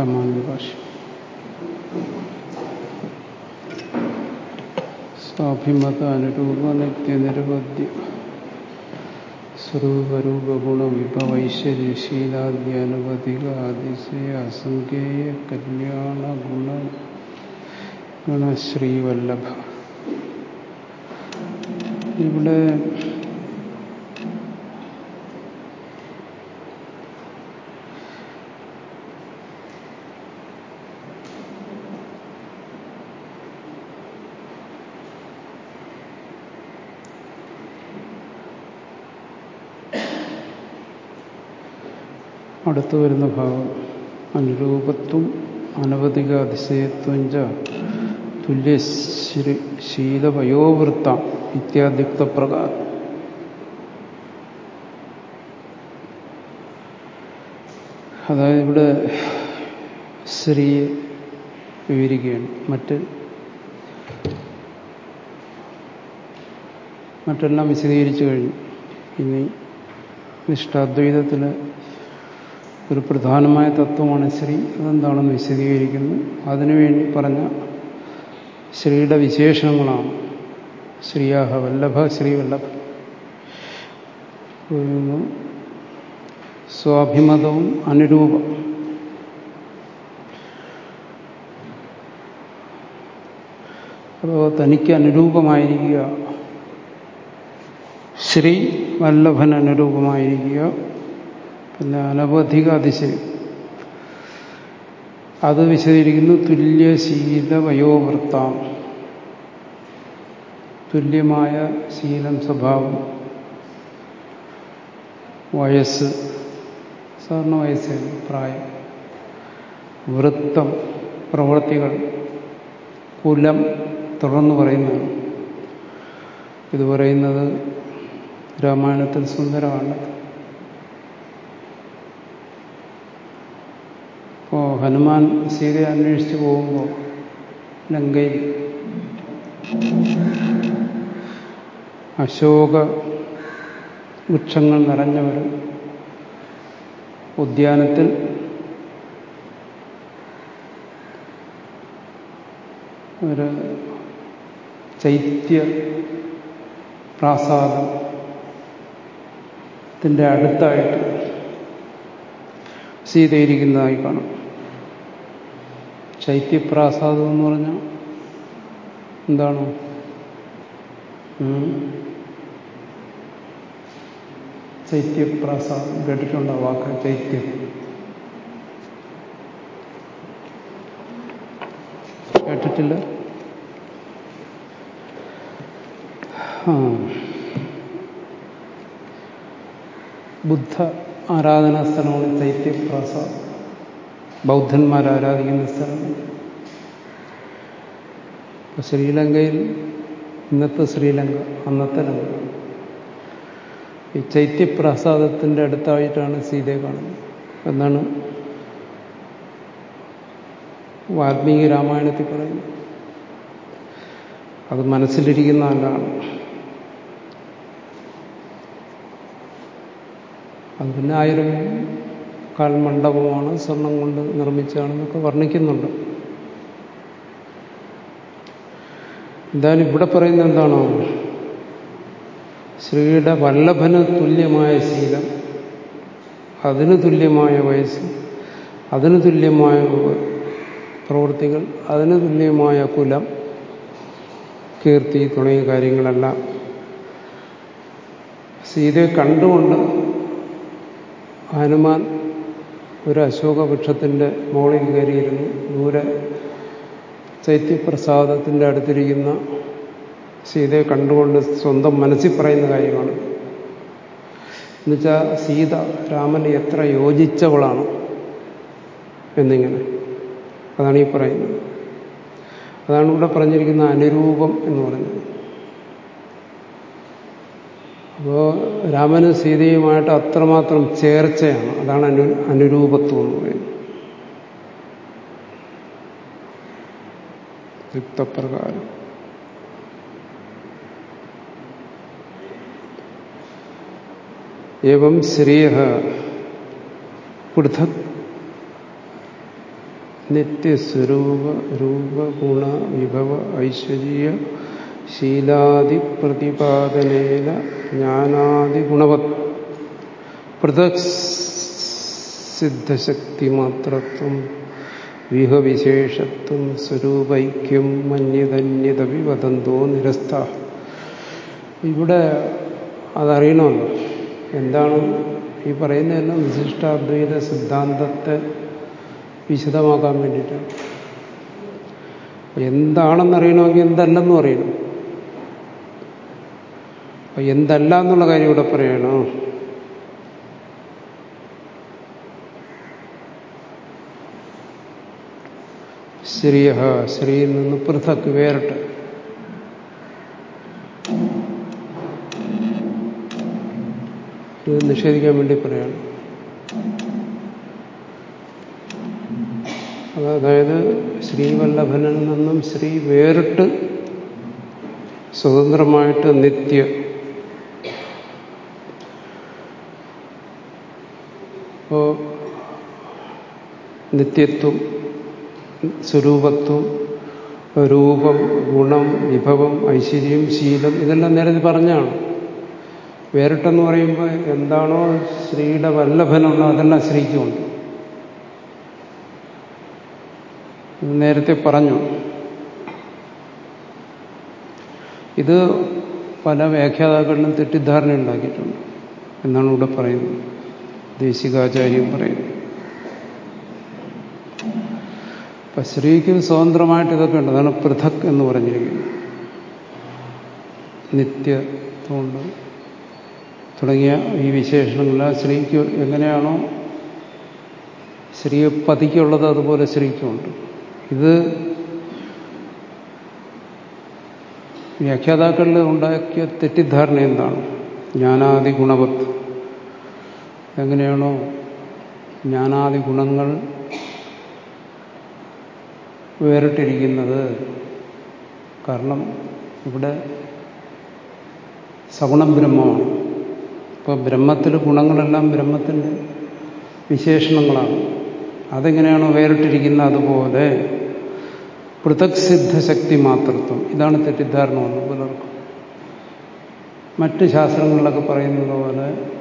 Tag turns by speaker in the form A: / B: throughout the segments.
A: രാമാനുജ ഭാഷ സ്വാഭിമത അനുരൂപ നിത്യനിരവധ്യ സ്വരൂപരൂപഗുണ വിഭവൈശ്വര്യശീലാദ്യനുപതിക അതിശയ അസംഖ്യേയ കല്യാണ ഗുണ ഗുണശ്രീവല്ലഭ ഇവിടെ അടുത്തു വരുന്ന ഭാഗം അനുരൂപത്വം അനവധിക അതിശയത്വം തുല്യശ്രീ ശീലവയോവൃത്തം ഇത്യാദിക്ത പ്രകാരം അതായത് ഇവിടെ ശ്രീയെ വിവരിക്കുകയാണ്. മറ്റ് മറ്റെല്ലാം വിശദീകരിച്ചു കഴിഞ്ഞു. ഇനി നിഷ്ഠാദ്വൈതത്തിൽ ഒരു പ്രധാനമായ തത്വമാണ് ശ്രീ. അതെന്താണെന്ന് വിശദീകരിക്കുന്നു. അതിനുവേണ്ടി പറഞ്ഞ ശ്രീയുടെ വിശേഷണങ്ങളാണ് ശ്രീയാഹ വല്ലഭ ശ്രീ വല്ലഭ. സ്വാഭിമതവും അനുരൂപം. അപ്പോൾ തനിക്ക് അനുരൂപമായിരിക്കുക. ശ്രീ വല്ലഭൻ അനുരൂപമായിരിക്കുക. പിന്നെ അനവധിക അതിശയം അത് വിശദീകരിക്കുന്നു തുല്യശീല വയോവൃത്താം. തുല്യമായ ശീലം സ്വഭാവം. വയസ്സ്. സാധാരണ വയസ്സാണ് പ്രായം. വൃത്തം പ്രവൃത്തികൾ കുലം തുടർന്ന് പറയുന്നതാണ്. ഇത് പറയുന്നത് രാമായണത്തിൽ സുന്ദരമാണ്. ഇപ്പോൾ ഹനുമാൻ സീതയെ അന്വേഷിച്ച് പോകുമ്പോൾ ലങ്കയിൽ അശോക വൃക്ഷങ്ങൾ നിറഞ്ഞ ഒരു ഉദ്യാനത്തിൽ ഒരു ചൈത്യ പ്രാസാദത്തിന്റെ അടുത്തായിട്ട് സീതയിരിക്കുന്നതായി കാണും. ചൈത്യപ്രാസാദം എന്ന് പറഞ്ഞാൽ എന്താണ് ശൈത്യപ്രാസാദം കേട്ടിട്ടുണ്ട് വാക്ക്? ചൈത്യം കേട്ടിട്ടില്ല? ബുദ്ധ ആരാധനാ സ്ഥലമാണ് ചൈത്യപ്രാസാദം ബൗദ്ധന്മാർ ആരാധിക്കുന്ന സ്ഥലമാണ് ശ്രീലങ്കയിൽ ഇന്നത്തെ ശ്രീലങ്ക അന്നത്തെ ലങ്ക. ഈ ചൈത്യപ്രാസാദത്തിന്റെ അടുത്തായിട്ടാണ് സീതയെ കാണുന്നത്. എന്നാണ് വാൽമീകി രാമായണത്തിൽ പറയുന്നത്. അത് മനസ്സിലിരിക്കുന്ന ആളാണ്. അത് പിന്നെ ആയിരം കാൽ മണ്ഡപമാണ് സ്വർണം കൊണ്ട് നിർമ്മിച്ചാണെന്നൊക്കെ വർണിക്കുന്നുണ്ട്. എന്തായാലും ഇവിടെ പറയുന്നത് എന്താണോ? ശ്രീയുടെ വല്ലഭന് തുല്യമായ ശീലം അതിന് തുല്യമായ വയസ്സ് അതിന് തുല്യമായ പ്രവൃത്തികൾ അതിന് തുല്യമായ കുലം കീർത്തി തുടങ്ങിയ കാര്യങ്ങളെല്ലാം. സീതയെ കണ്ടുകൊണ്ട് ഹനുമാൻ ഒരു അശോക വൃക്ഷത്തിന്റെ മുകളിൽ കയറിയിരുന്നു. ദൂരെ ചൈത്യപ്രസാദത്തിന്റെ അടുത്തിരിക്കുന്ന സീതയെ കണ്ടുകൊണ്ട് സ്വന്തം മനസ്സിൽ പറയുന്ന കാര്യമാണ്. എന്നുവെച്ചാൽ സീത രാമന് എത്ര യോജിച്ചവളാണ് എന്നിങ്ങനെ അതാണ് ഈ പറയുന്നത്. അതാണ് ഇവിടെ പറഞ്ഞിരിക്കുന്ന അനുരൂപം എന്ന് പറയുന്നത്. അപ്പോൾ രാമന് സീതയുമായിട്ട് അത്രമാത്രം ചേർച്ചയാണ്. അതാണ് അനു അനുരൂപത്വം എന്ന് പറയുന്നത്. യുക്തപ്രകാരം ഏവം ശ്രേയ പൃഥക് നിത്യസ്വരൂപ രൂപഗുണ വിഭവ ഐശ്വര്യ ശീലാദി പ്രതിപാദനേന ജ്ഞാനാദിഗുണവത് പൃഥക് സിദ്ധശക്തിമാത്രത്വം വിഹവിശേഷത്വം സ്വരൂപൈക്യം മന്യതന്യതവി വദന്തോ നിരസ്ത. ഇവിടെ അതറിയണമല്ലോ എന്താണ് ഈ പറയുന്നതെല്ലാം വിശിഷ്ടാദ്വൈത സിദ്ധാന്തത്തെ വിശദമാക്കാൻ വേണ്ടിയിട്ടാണ് എന്താണെന്നറിയണമെങ്കിൽ എന്തല്ലെന്നും അറിയണം. അപ്പൊ എന്തല്ല എന്നുള്ള കാര്യം ഇവിടെ പറയണോ? ശ്രീയ ശ്രീയിൽ നിന്ന് പൃഥക് വേറിട്ട്. ഇത് നിഷേധിക്കാൻ വേണ്ടി പറയാണ്. അതായത് ശ്രീവല്ലഭനിൽ നിന്നും ശ്രീ വേറിട്ട് സ്വതന്ത്രമായിട്ട് നിത്യ ഇപ്പോ നിത്യത്വം സ്വരൂപത്വം രൂപം ഗുണം വിഭവം ഐശ്വര്യം ശീലം ഇതെല്ലാം നേരത്തെ പറഞ്ഞാണ്. വേറിട്ടെന്ന് പറയുമ്പോൾ എന്താണോ ശ്രീയുടെ വല്ലഭനുള്ള അതെല്ലാം ശ്രീക്കുമുണ്ട് നേരത്തെ പറഞ്ഞു. ഇത് പല വ്യാഖ്യാതാക്കളിലും തെറ്റിദ്ധാരണ ഉണ്ടാക്കിയിട്ടുണ്ട് എന്നാണ് ഇവിടെ പറയുന്നത്. ദേശികാചാര്യം പറയുന്നു അപ്പൊ സ്ത്രീക്ക് സ്വതന്ത്രമായിട്ട് ഇതൊക്കെ ഉണ്ട്. അതാണ് പൃഥക് എന്ന് പറഞ്ഞിരിക്കുന്നത്. നിത്യത്വമുണ്ട് തുടങ്ങിയ ഈ വിശേഷണങ്ങളെല്ലാം സ്ത്രീക്ക് എങ്ങനെയാണോ സ്ത്രീയെ പതിക്കുള്ളത് അതുപോലെ സ്ത്രീക്കുമുണ്ട് ഇത് വ്യാഖ്യാതാക്കളിൽ ഉണ്ടാക്കിയ തെറ്റിദ്ധാരണ എന്താണ്? ജ്ഞാനാദി ഗുണവത്ത് എങ്ങനെയാണോ ജ്ഞാനാദി ഗുണങ്ങൾ വേറിട്ടിരിക്കുന്നത്. കാരണം ഇവിടെ സഗുണം ബ്രഹ്മമാണ്. ഇപ്പോൾ ബ്രഹ്മത്തിൽ ഗുണങ്ങളെല്ലാം ബ്രഹ്മത്തിന്റെ വിശേഷണങ്ങളാണ്. അതെങ്ങനെയാണോ വേറിട്ടിരിക്കുന്നത് അതുപോലെ പൃഥക് സിദ്ധശക്തി മാത്രത്വം. ഇതാണ് തെറ്റിദ്ധാരണ ഒന്ന് പലർക്കും. മറ്റ് ശാസ്ത്രങ്ങളിലൊക്കെ പറയുന്നത് പോലെ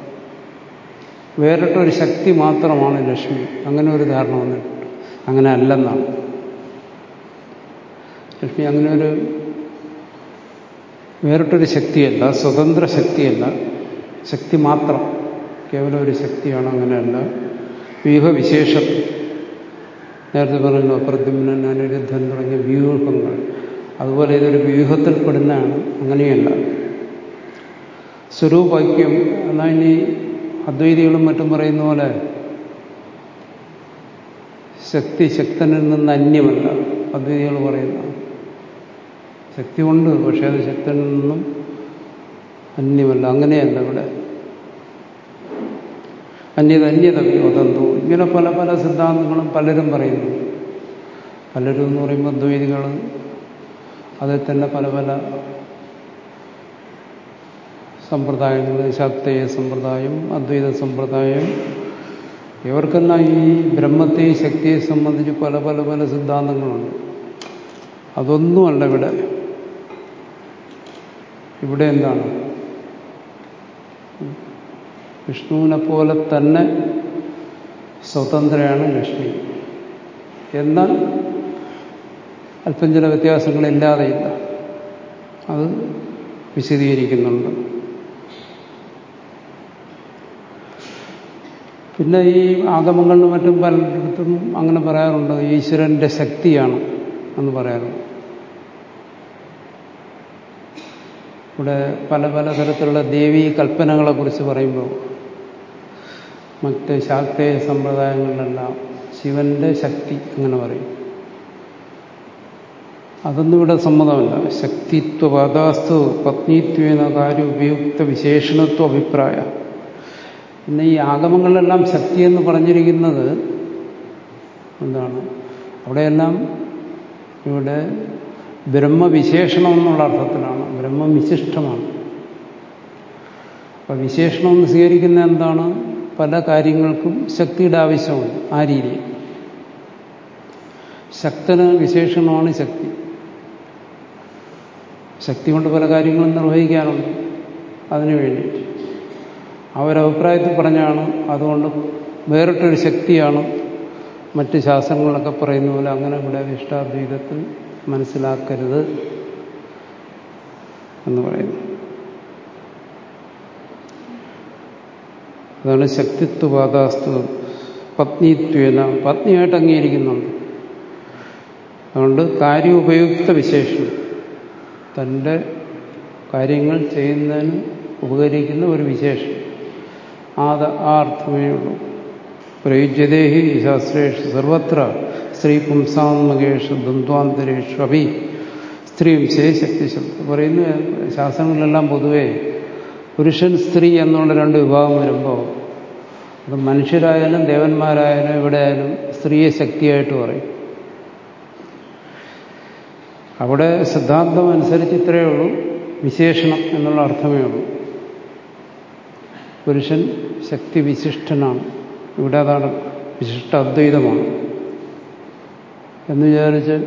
A: വേറിട്ടൊരു ശക്തി മാത്രമാണ് ലക്ഷ്മി. അങ്ങനെ ഒരു ധാരണ വന്നിട്ടുണ്ട്. അങ്ങനെ അല്ലെന്നാണ്. ലക്ഷ്മി അങ്ങനെ ഒരു വേറിട്ടൊരു ശക്തിയല്ല സ്വതന്ത്ര ശക്തിയല്ല. ശക്തി മാത്രം. കേവലം ഒരു ശക്തിയാണ് അങ്ങനെയല്ല. വ്യൂഹവിശേഷം. നേരത്തെ പറഞ്ഞു പ്രദ്യുമ്നൻ അനിരുദ്ധൻ തുടങ്ങിയ വ്യൂഹങ്ങൾ. അതുപോലെ ഇതൊരു വ്യൂഹത്തിൽ പെടുന്നതാണ്. അങ്ങനെയല്ല. സ്വരൂപൈക്യം എന്നാൽ ഇനി അദ്വൈതികളും മറ്റും പറയുന്ന പോലെ ശക്തി ശക്തനിൽ നിന്ന് അന്യമല്ല അദ്വൈതികൾ പറയുന്ന. ശക്തി ഉണ്ട് പക്ഷേ അത് ശക്തനിൽ നിന്നും അന്യമല്ല. അങ്ങനെയല്ല ഇവിടെ. അന്യത അന്യത വദന്തു ഇങ്ങനെ പല പല സിദ്ധാന്തങ്ങളും പലരും പറയുന്നു. പലരും എന്ന് പറയുമ്പോൾ അദ്വൈതികൾ അതിൽ തന്നെ പല പല സമ്പ്രദായങ്ങൾ ശാക്തേയ സമ്പ്രദായം അദ്വൈത സമ്പ്രദായം. ഇവർക്കെല്ലാം ഈ ബ്രഹ്മത്തെ ശക്തിയെ സംബന്ധിച്ച് പല പല പല സിദ്ധാന്തങ്ങളുണ്ട്. അതൊന്നുമല്ല ഇവിടെ. ഇവിടെ എന്താണ്? വിഷ്ണുവിനെ പോലെ തന്നെ സ്വതന്ത്രയാണ് ലക്ഷ്മി. എന്നാൽ അല്പം ചില വ്യത്യാസങ്ങളില്ലാതെയില്ല. അത് വിശദീകരിക്കുന്നുണ്ട്. പിന്നെ ഈ ആഗമങ്ങളിലും മറ്റും പലയിടത്തും അങ്ങനെ പറയാറുണ്ട് ഈശ്വരന്റെ ശക്തിയാണ് എന്ന് പറയാറുണ്ട്. ഇവിടെ പല പല തരത്തിലുള്ള ദേവീ കൽപ്പനകളെ കുറിച്ച് പറയുമ്പോൾ മറ്റ് ശാക്തേയ സമ്പ്രദായങ്ങളിലെല്ലാം ശിവന്റെ ശക്തി അങ്ങനെ പറയും. അതൊന്നും ഇവിടെ സമ്മതമല്ല. ശക്തിത്വ ശക്തിത്വവാദാസ്തു പത്നിത്വേന കാര്യ ഉപയുക്ത വിശേഷണത്വ അഭിപ്രായ. പിന്നെ ഈ ആഗമങ്ങളിലെല്ലാം ശക്തി എന്ന് പറഞ്ഞിരിക്കുന്നത് എന്താണ്? അവിടെയെല്ലാം ഇവിടെ ബ്രഹ്മവിശേഷണം എന്നുള്ള അർത്ഥത്തിലാണ്. ബ്രഹ്മം വിശിഷ്ടമാണ് അപ്പൊ വിശേഷണം എന്ന് സ്വീകരിക്കുന്ന എന്താണ്? പല കാര്യങ്ങൾക്കും ശക്തിയുടെ ആവശ്യമുണ്ട് ആ രീതി. ശക്തന് വിശേഷണമാണ് ശക്തി. ശക്തി കൊണ്ട് പല കാര്യങ്ങളും നിർവഹിക്കാനുണ്ട് അതിനു വേണ്ടി ഒരു അഭിപ്രായത്തിൽ പറഞ്ഞാണ്. അതുകൊണ്ട് വേറിട്ടൊരു ശക്തിയാണ് മറ്റ് ശാസ്ത്രങ്ങളൊക്കെ പറയുന്ന പോലെ അങ്ങനെ ഇവിടെ വിഷ്ടാദ്വീതത്തിൽ മനസ്സിലാക്കരുത് എന്ന് പറയുന്നു. അതാണ് ശക്തിത്വവാദാസ്തു പത്നിത്വേന പത്നിയായിട്ട് അംഗീകരിക്കുന്നുണ്ട്. അതുകൊണ്ട് കാര്യോപയുക്ത വിശേഷം. തന്റെ കാര്യങ്ങൾ ചെയ്യുന്നതിന് ഉപകരിക്കുന്ന ഒരു വിശേഷം. ആദ ആ അർത്ഥമേ ഉള്ളൂ പ്രയുജ്യതേഹി ശാസ്ത്രേഷു സർവത്ര സ്ത്രീ പുംസാത്മകേഷു ദ്വന്ദ്വാന്തരേഷു അഭി സ്ത്രീയും ശരി ശക്തി ശബ്ദം പറയുന്നു ശാസ്ത്രങ്ങളിലെല്ലാം പൊതുവേ പുരുഷൻ സ്ത്രീ എന്നുള്ള രണ്ട് വിഭാഗം വരുമ്പോൾ അത് മനുഷ്യരായാലും ദേവന്മാരായാലും ഇവിടെ ആയാലും സ്ത്രീയെ ശക്തിയായിട്ട് പറയും. അവിടെ സിദ്ധാന്തം അനുസരിച്ച് ഇത്രയേ ഉള്ളൂ. വിശേഷണം എന്നുള്ള അർത്ഥമേ ഉള്ളൂ. പുരുഷൻ ശക്തി വിശിഷ്ടനാണ് ഇവിടെ അതാണ് വിശിഷ്ട അദ്വൈതമാണ് എന്ന് വിചാരിച്ച്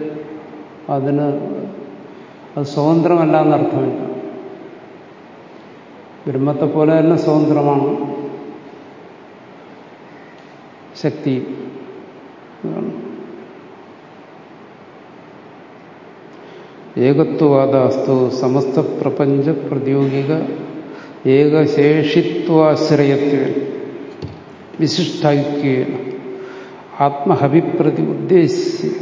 A: അതിന് അത് സ്വതന്ത്രമല്ല എന്നർത്ഥമില്ല. ബ്രഹ്മത്തെ പോലെ തന്നെ സ്വതന്ത്രമാണ് ശക്തി. ഏകത്വവാദാസ്തു സമസ്ത പ്രപഞ്ച പ്രതിയോഗിക ഏകശേഷിത്വാശ്രയത്വ വിശിഷ്ടൈക്യേന ആത്മഹവിപ്രതി ഉദ്ദേശിച്ച്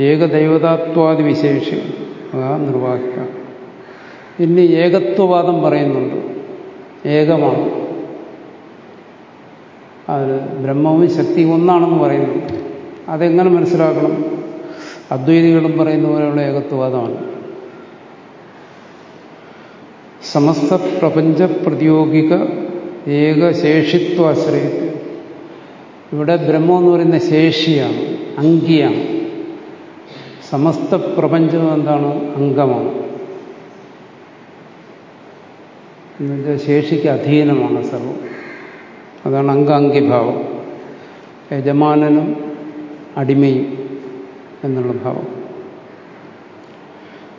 A: ഏകദൈവതാത്വാദി വിശേഷം ആ നിർവാഹ്യ. ഇനി ഏകത്വവാദം പറയുന്നുണ്ട്. ഏകമാണ്. അത് ബ്രഹ്മവും ശക്തി ഒന്നാണെന്ന് പറയുന്നു. അതെങ്ങനെ മനസ്സിലാക്കണം? അദ്വൈതികളും പറയുന്ന പോലെയുള്ള ഏകത്വവാദമാണ്. സമസ്ത പ്രപഞ്ച പ്രതിയോഗിക ഏകശേഷിത്വാശ്രയത്വം ഇവിടെ ബ്രഹ്മം എന്ന് പറയുന്ന ശേഷിയാണ് അങ്കിയാണ്. സമസ്ത പ്രപഞ്ചം എന്താണ്? അംഗമാണ്. എന്നുവെച്ചാൽ ശേഷിക്ക് അധീനമാണ് സർവം. അതാണ് അംഗാംഗിഭാവം. യജമാനനും അടിമയും എന്നുള്ള ഭാവം.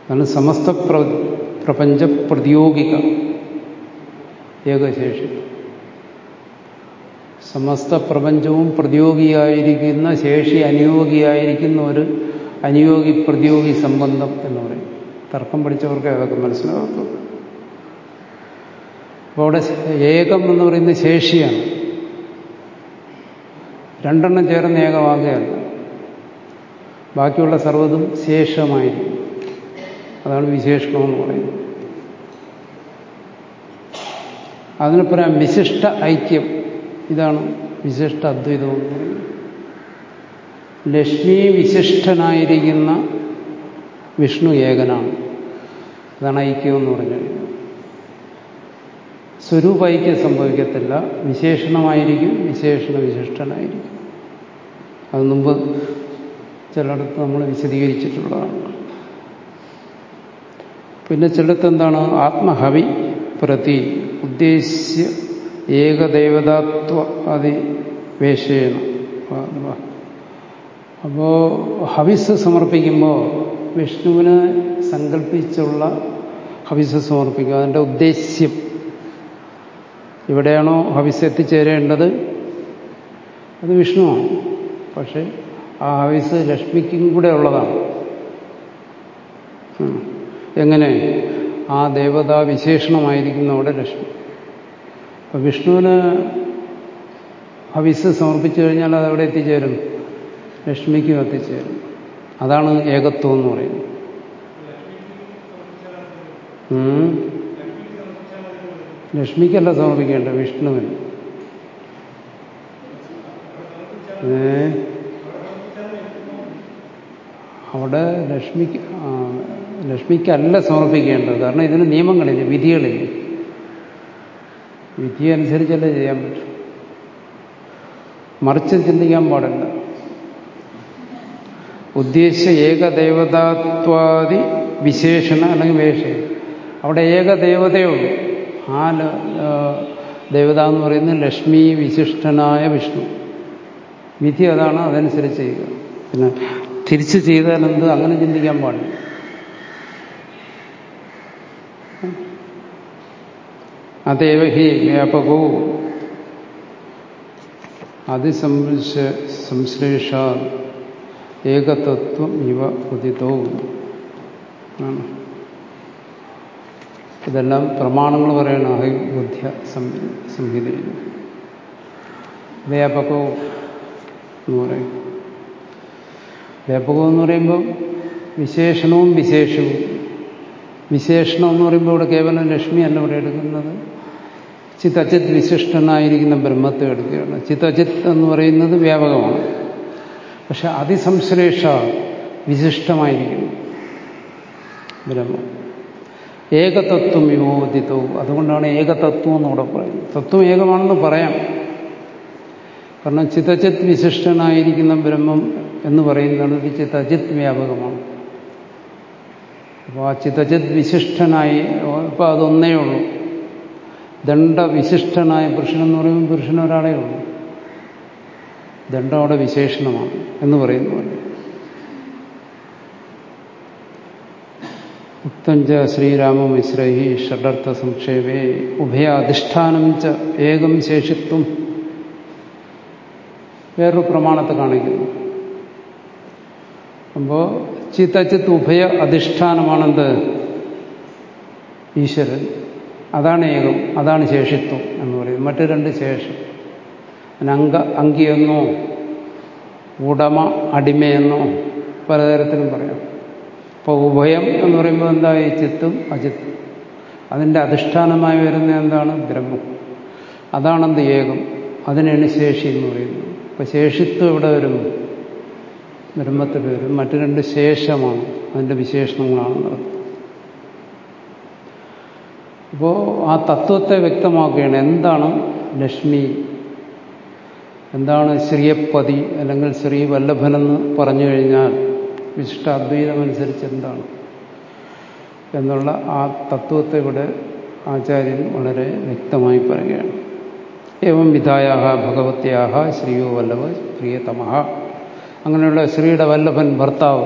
A: അതാണ് സമസ്ത പ്രപഞ്ച പ്രതിയോഗിക ഏകശേഷി. സമസ്ത പ്രപഞ്ചവും പ്രതിയോഗിയായിരിക്കുന്ന ശേഷി അനുയോഗിയായിരിക്കുന്ന ഒരു അനുയോഗി പ്രതിയോഗി സംബന്ധം എന്ന് പറയും. തർക്കം പഠിച്ചവർക്ക് അതൊക്കെ മനസ്സിലാക്കും അപ്പോൾ അവിടെ ഏകം എന്ന് പറയുന്ന ശേഷിയാണ്. രണ്ടെണ്ണം ചേർന്ന് ഏകമാകുകയല്ല. ബാക്കിയുള്ള സർവതും ശേഷമായിരിക്കും. അതാണ് വിശേഷണമെന്ന് പറയുന്നത്. അതിന് പറയാം വിശിഷ്ട ഐക്യം. ഇതാണ് വിശിഷ്ട അദ്വൈതം എന്ന് പറയുന്നത്. ലക്ഷ്മി വിശിഷ്ടനായിരിക്കുന്ന വിഷ്ണു ഏകനാണ്. അതാണ് ഐക്യം എന്ന് പറഞ്ഞത് സ്വരൂപൈക്യം സംഭവിക്കത്തില്ല. വിശേഷണമായിരിക്കും വിശേഷണ വിശിഷ്ടനായിരിക്കും. അത് മുമ്പ് ചിലയിടത്ത് നമ്മൾ വിശദീകരിച്ചിട്ടുള്ളതാണ്. പിന്നെ ചിലടത്ത് എന്താണ് ആത്മഹവി പ്രതി ഉദ്ദേശ്യ ഏകദേവതാത്വ അതി വേഷേണ അപ്പോ ഹവിസ് സമർപ്പിക്കുമ്പോൾ വിഷ്ണുവിനെ സങ്കല്പിച്ചുള്ള ഹവിസ് സമർപ്പിക്കുക. അതിന്റെ ഉദ്ദേശ്യം. എവിടെയാണോ ഹവിസ് എത്തിച്ചേരേണ്ടത്? അത് വിഷ്ണുവാണ്. പക്ഷേ ആ ഹവിസ് ലക്ഷ്മിക്കും കൂടെ ഉള്ളതാണ്. എങ്ങനെ ആ ദേവതാ വിശേഷണമായിരിക്കുന്ന അവിടെ ലക്ഷ്മി അപ്പൊ വിഷ്ണുവിന് ഹവിസ് സമർപ്പിച്ചു കഴിഞ്ഞാൽ അത് അവിടെ എത്തിച്ചേരും. ലക്ഷ്മിക്കും എത്തിച്ചേരും. അതാണ് ഏകത്വം എന്ന് പറയുന്നത്. ലക്ഷ്മിക്കല്ല സമർപ്പിക്കേണ്ട വിഷ്ണുവിന്. അവിടെ ലക്ഷ്മിക്ക് ലക്ഷ്മിക്കല്ല സമർപ്പിക്കേണ്ടത്. കാരണം ഇതിന് നിയമങ്ങളില്ല വിധികളില്ല. വിധി അനുസരിച്ചല്ലേ ചെയ്യാൻ പറ്റും. മറിച്ച് ചിന്തിക്കാൻ പാടില്ല. ഉദ്ദേശ്യ ഏകദേവതാത്വാദി വിശേഷണ അല്ലെങ്കിൽ വേഷ. അവിടെ ഏകദേവതയുള്ളൂ ആ ദേവത എന്ന് പറയുന്നത് ലക്ഷ്മി വിശിഷ്ടനായ വിഷ്ണു. വിധി അതാണ് അതനുസരിച്ച് ചെയ്യുക. പിന്നെ തിരിച്ചു ചെയ്താൽ എന്ത്? അങ്ങനെ ചിന്തിക്കാൻ പാടില്ല. അതേവ ഹി വ്യാപകോ അതിസംശ സംശ്ലേഷ ഏകതത്വം ഇവ ഉദിതോ. ഇതെല്ലാം പ്രമാണങ്ങൾ പറയണം അഹിബുദ്ധ്യ സംഹിതയിൽ. വ്യാപകവും എന്ന് പറയും. വ്യാപകം എന്ന് പറയുമ്പോൾ വിശേഷണവും വിശേഷവും. വിശേഷണം എന്ന് പറയുമ്പോൾ ഇവിടെ കേവലം ലക്ഷ്മി അല്ല ഇവിടെ എടുക്കുന്നത്. ചിത്തജിത് വിശിഷ്ടനായിരിക്കുന്ന ബ്രഹ്മത്തെ എടുക്കുകയാണ്. ചിത്തജിത് എന്ന് പറയുന്നത് വ്യാപകമാണ്. പക്ഷെ അതിസംശ്ലേഷ വിശിഷ്ടമായിരിക്കുന്നു ബ്രഹ്മം. ഏകതത്വം വിമോദിത്വവും അതുകൊണ്ടാണ് ഏകതത്വം എന്നിവിടെ പറയുന്നത്. തത്വം ഏകമാണെന്ന് പറയാം. കാരണം ചിത്തജിത് വിശിഷ്ടനായിരിക്കുന്ന ബ്രഹ്മം എന്ന് പറയുന്നത് ചിത്തജിത് വ്യാപകമാണ്. അപ്പോൾ ആ ചിത്തജിത് വിശിഷ്ടനായി ഇപ്പോൾ അതൊന്നേ ഉള്ളൂ. ദണ്ഡവിശിഷ്ടനായ പുരുഷനെന്ന് പറയുമ്പോൾ പുരുഷൻ ഒരാളേ ഉള്ളൂ. ദണ്ഡം അവിടെ വിശേഷണമാണ് എന്ന് പറയുന്ന പറയുന്നു ഉക്തഞ്ച ശ്രീരാമമിശ്രൈ ഷഡർത്ഥ സംക്ഷേപേ ഉഭയാധിഷ്ഠാനം ച ഏകം ശേഷിത്വം. വേറൊരു പ്രമാണത്തെ കാണിക്കുന്നു. അപ്പോൾ ചിത്തച്ചിത്ത് ഉഭയ അധിഷ്ഠാനമാണെന്ത്? ഈശ്വരൻ. അതാണ് ഏകം അതാണ് ശേഷിത്വം എന്ന് പറയുന്നത്. മറ്റു രണ്ട് ശേഷം. അങ്ക അങ്കിയെന്നോ ഉടമ അടിമയെന്നോ പലതരത്തിലും പറയാം. അപ്പോൾ ഉഭയം എന്ന് പറയുമ്പോൾ എന്താ ഈ ചിത്തും അചിത്തും അതിന്റെ അധിഷ്ഠാനമായി വരുന്ന എന്താണ്? ബ്രഹ്മം. അതാണെന്ത് ഏകം അതിനാണ് ശേഷി എന്ന് പറയുന്നത്. അപ്പോൾ ശേഷിത്വം എവിടെ വരും? ബ്രഹ്മത്തിൽ വരും. മറ്റു രണ്ട് ശേഷമാണ് അതിന്റെ വിശേഷണങ്ങളാണ് അപ്പോൾ ആ തത്വത്തെ വ്യക്തമാക്കുകയാണ്. എന്താണ് ലക്ഷ്മി? എന്താണ് ശ്രീയപ്പതി അല്ലെങ്കിൽ ശ്രീ വല്ലഭനെന്ന് പറഞ്ഞു കഴിഞ്ഞാൽ വിശിഷ്ട അദ്വൈതമനുസരിച്ച് എന്താണ് എന്നുള്ള ആ തത്വത്തെ ഇവിടെ ആചാര്യൻ വളരെ വ്യക്തമായി പറയുകയാണ്. ഏവം വിധായ ഭഗവത്യാഹ ശ്രീയോ വല്ലഭ പ്രിയതമ. അങ്ങനെയുള്ള ശ്രീയുടെ വല്ലഭൻ ഭർത്താവ്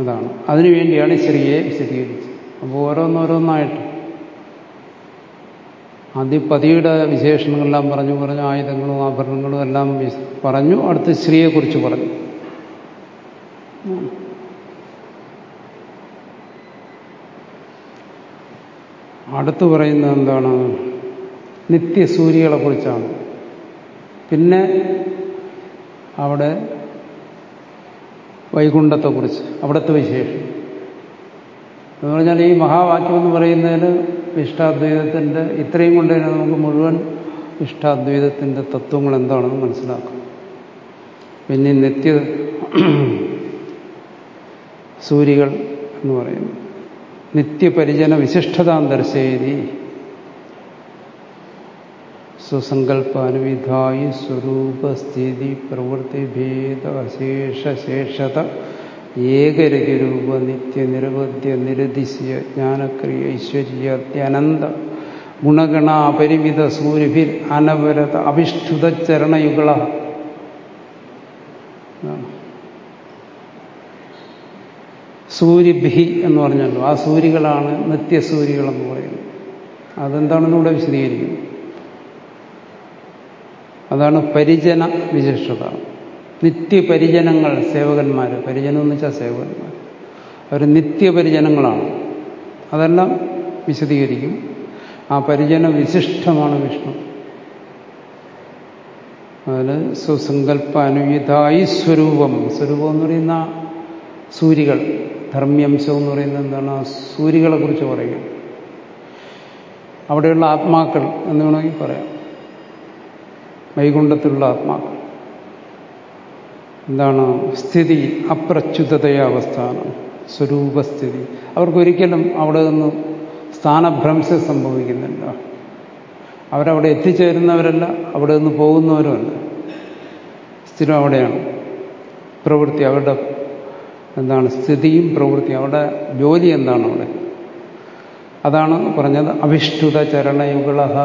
A: അതാണ്. അതിനുവേണ്ടിയാണ് ശ്രീയെ വിശദീകരിച്ചത്. അപ്പോൾ ഓരോന്നോരോന്നായിട്ട്. ആദ്യം പതിയുടെ വിശേഷണങ്ങളെല്ലാം പറഞ്ഞു പറഞ്ഞു ആയുധങ്ങളും ആഭരണങ്ങളും എല്ലാം പറഞ്ഞു അടുത്ത് സ്ത്രീയെക്കുറിച്ച് പറഞ്ഞു. അടുത്ത് പറയുന്നത് എന്താണ്? നിത്യസൂര്യകളെക്കുറിച്ചാണ്. പിന്നെ അവിടെ വൈകുണ്ഠത്തെക്കുറിച്ച് അവിടുത്തെ വിശേഷം. എന്ന് പറഞ്ഞാൽ ഈ മഹാവാക്യം എന്ന് പറയുന്നതിന് ഇഷ്ടാദ്വൈതത്തിന്റെ ഇത്രയും കൊണ്ട് തന്നെ നമുക്ക് മുഴുവൻ ഇഷ്ടാദ്വൈതത്തിന്റെ തത്വങ്ങൾ എന്താണെന്ന് മനസ്സിലാക്കാം. പിന്നെ നിത്യ സൂര്യകൾ എന്ന് പറയുന്നു. നിത്യപരിജന വിശിഷ്ടതാം ദർശയതി. സ്വസങ്കല്പാനുവിധായി സ്വരൂപസ്ഥിതി പ്രവൃത്തിഭേദ അശേഷശേഷത ഏകരതിരൂപ നിത്യനിരവധ്യ നിരതിശയ ജ്ഞാനക്രിയ ഐശ്വര്യ അത്യനന്ത ഗുണഗണാപരിമിത സൂര്യഭിർ അനവരത അഭിഷ്ഠുത ചരണയുഗള. സൂര്യഭി എന്ന് പറഞ്ഞല്ലോ. ആ സൂര്യകളാണ് നിത്യസൂര്യകളെന്ന് പറയുന്നത്. അതെന്താണെന്ന് ഇവിടെ വിശദീകരിക്കുന്നു. അതാണ് പരിജന വിശിഷ്ടത. നിത്യപരിജനങ്ങൾ സേവകന്മാർ പരിജനം എന്ന് വെച്ചാൽ സേവകന്മാർ അവർ നിത്യപരിജനങ്ങളാണ്. അതെല്ലാം വിശദീകരിക്കും. ആ പരിജന വിശിഷ്ടമാണ് വിഷ്ണു. അതിൽ സുസങ്കല്പ അനുയുതായി സ്വരൂപം സ്വരൂപം എന്ന് പറയുന്ന സൂര്യകൾ ധർമ്മ്യംശം എന്ന് പറയുന്നത് എന്താണ്? സൂര്യകളെ കുറിച്ച് പറയുക അവിടെയുള്ള ആത്മാക്കൾ എന്ന് വേണമെങ്കിൽ പറയാം. വൈകുണ്ഠത്തിലുള്ള ആത്മാക്കൾ. എന്താണ് സ്ഥിതി അപ്രച്യുതതയ അവസ്ഥാനം സ്വരൂപസ്ഥിതി. അവർക്കൊരിക്കലും അവിടെ നിന്ന് സ്ഥാനഭ്രംശം സംഭവിക്കുന്നില്ല. അവരവിടെ എത്തിച്ചേരുന്നവരല്ല അവിടെ നിന്ന് പോകുന്നവരുമല്ല. സ്ഥിരം അവിടെയാണ് പ്രവൃത്തി. അവരുടെ എന്താണ് സ്ഥിതിയും പ്രവൃത്തി അവിടെ ജോലി എന്താണ് അവിടെ? അതാണ് പറഞ്ഞത് അവിഷ്ഠുത ചരണയുഗളഹ.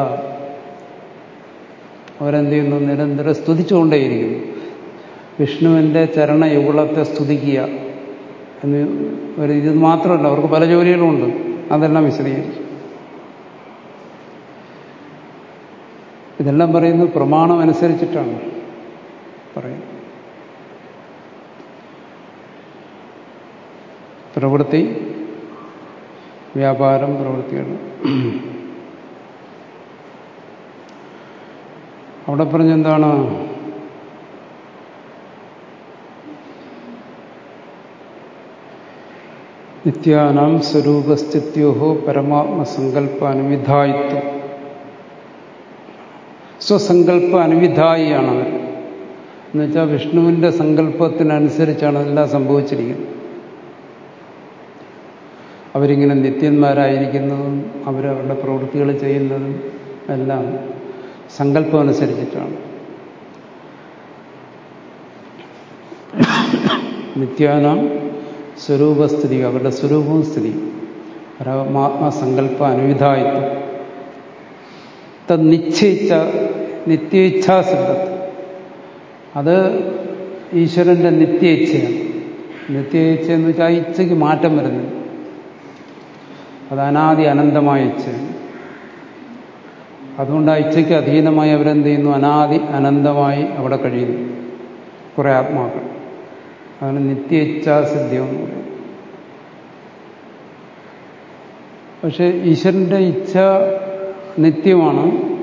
A: അവരെന്ത് ചെയ്യുന്നു? നിരന്തരം സ്തുതിച്ചുകൊണ്ടേയിരിക്കുന്നു. വിഷ്ണുവിന്റെ ചരണയുഗളത്തെ സ്തുതിക്കുക എന്ന് ഒരു ഇത് മാത്രമല്ല അവർക്ക് പല ജോലികളുമുണ്ട് അതെല്ലാം വിശദീകരിച്ചു. ഇതെല്ലാം പറയുന്നത് പ്രമാണം അനുസരിച്ചിട്ടാണ് പറയുന്നത്. പ്രവൃത്തി വ്യാപാരം പ്രവൃത്തികൾ. അവിടെ പറഞ്ഞെന്താണ്? നിത്യാനാം സ്വരൂപസ്ഥിത്യോഹോ പരമാത്മസങ്കല്പ അനുവിധായിത്വം സ്വസങ്കല്പ അനുവിധായിയാണ് അവർ എന്നുവെച്ചാൽ വിഷ്ണുവിന്റെ സങ്കല്പത്തിനനുസരിച്ചാണ് അതെല്ലാം സംഭവിച്ചിരിക്കുന്നത്. അവരിങ്ങനെ നിത്യന്മാരായിരിക്കുന്നതും അവരവരുടെ പ്രവൃത്തികൾ ചെയ്യുന്നതും എല്ലാം സങ്കല്പം അനുസരിച്ചിട്ടാണ് നിത്യാനാം സ്വരൂപസ്ഥിതി അവരുടെ സ്വരൂപവും സ്ഥിതി. പരമാത്മസങ്കല്പ അനുവിധായിത്വം നിശ്ചയിച്ച നിത്യേച്ഛാസിദ്ധത്വം അത് ഈശ്വരന്റെ നിത്യ ഇച്ഛയാണ് നിത്യ ഇച്ഛ എന്ന് വെച്ചാൽ ഇച്ഛയ്ക്ക് മാറ്റം വരുന്നു അത് അനാദി അനന്തമായ ഇച്ഛയാണ്. അതുകൊണ്ട് ആ ഇച്ഛയ്ക്ക് അധീനമായി അവരെന്ത് ചെയ്യുന്നു? അനാദി അനന്തമായി അവിടെ കഴിയുന്നു. കുറേ ആത്മാക്കൾ. അതാണ് നിത്യ ഇച്ഛാസിദ്ധ്യം എന്ന് പറയുന്നത് പക്ഷെ ഈശ്വരന്റെ ഇച്ഛ നിത്യമാണ്.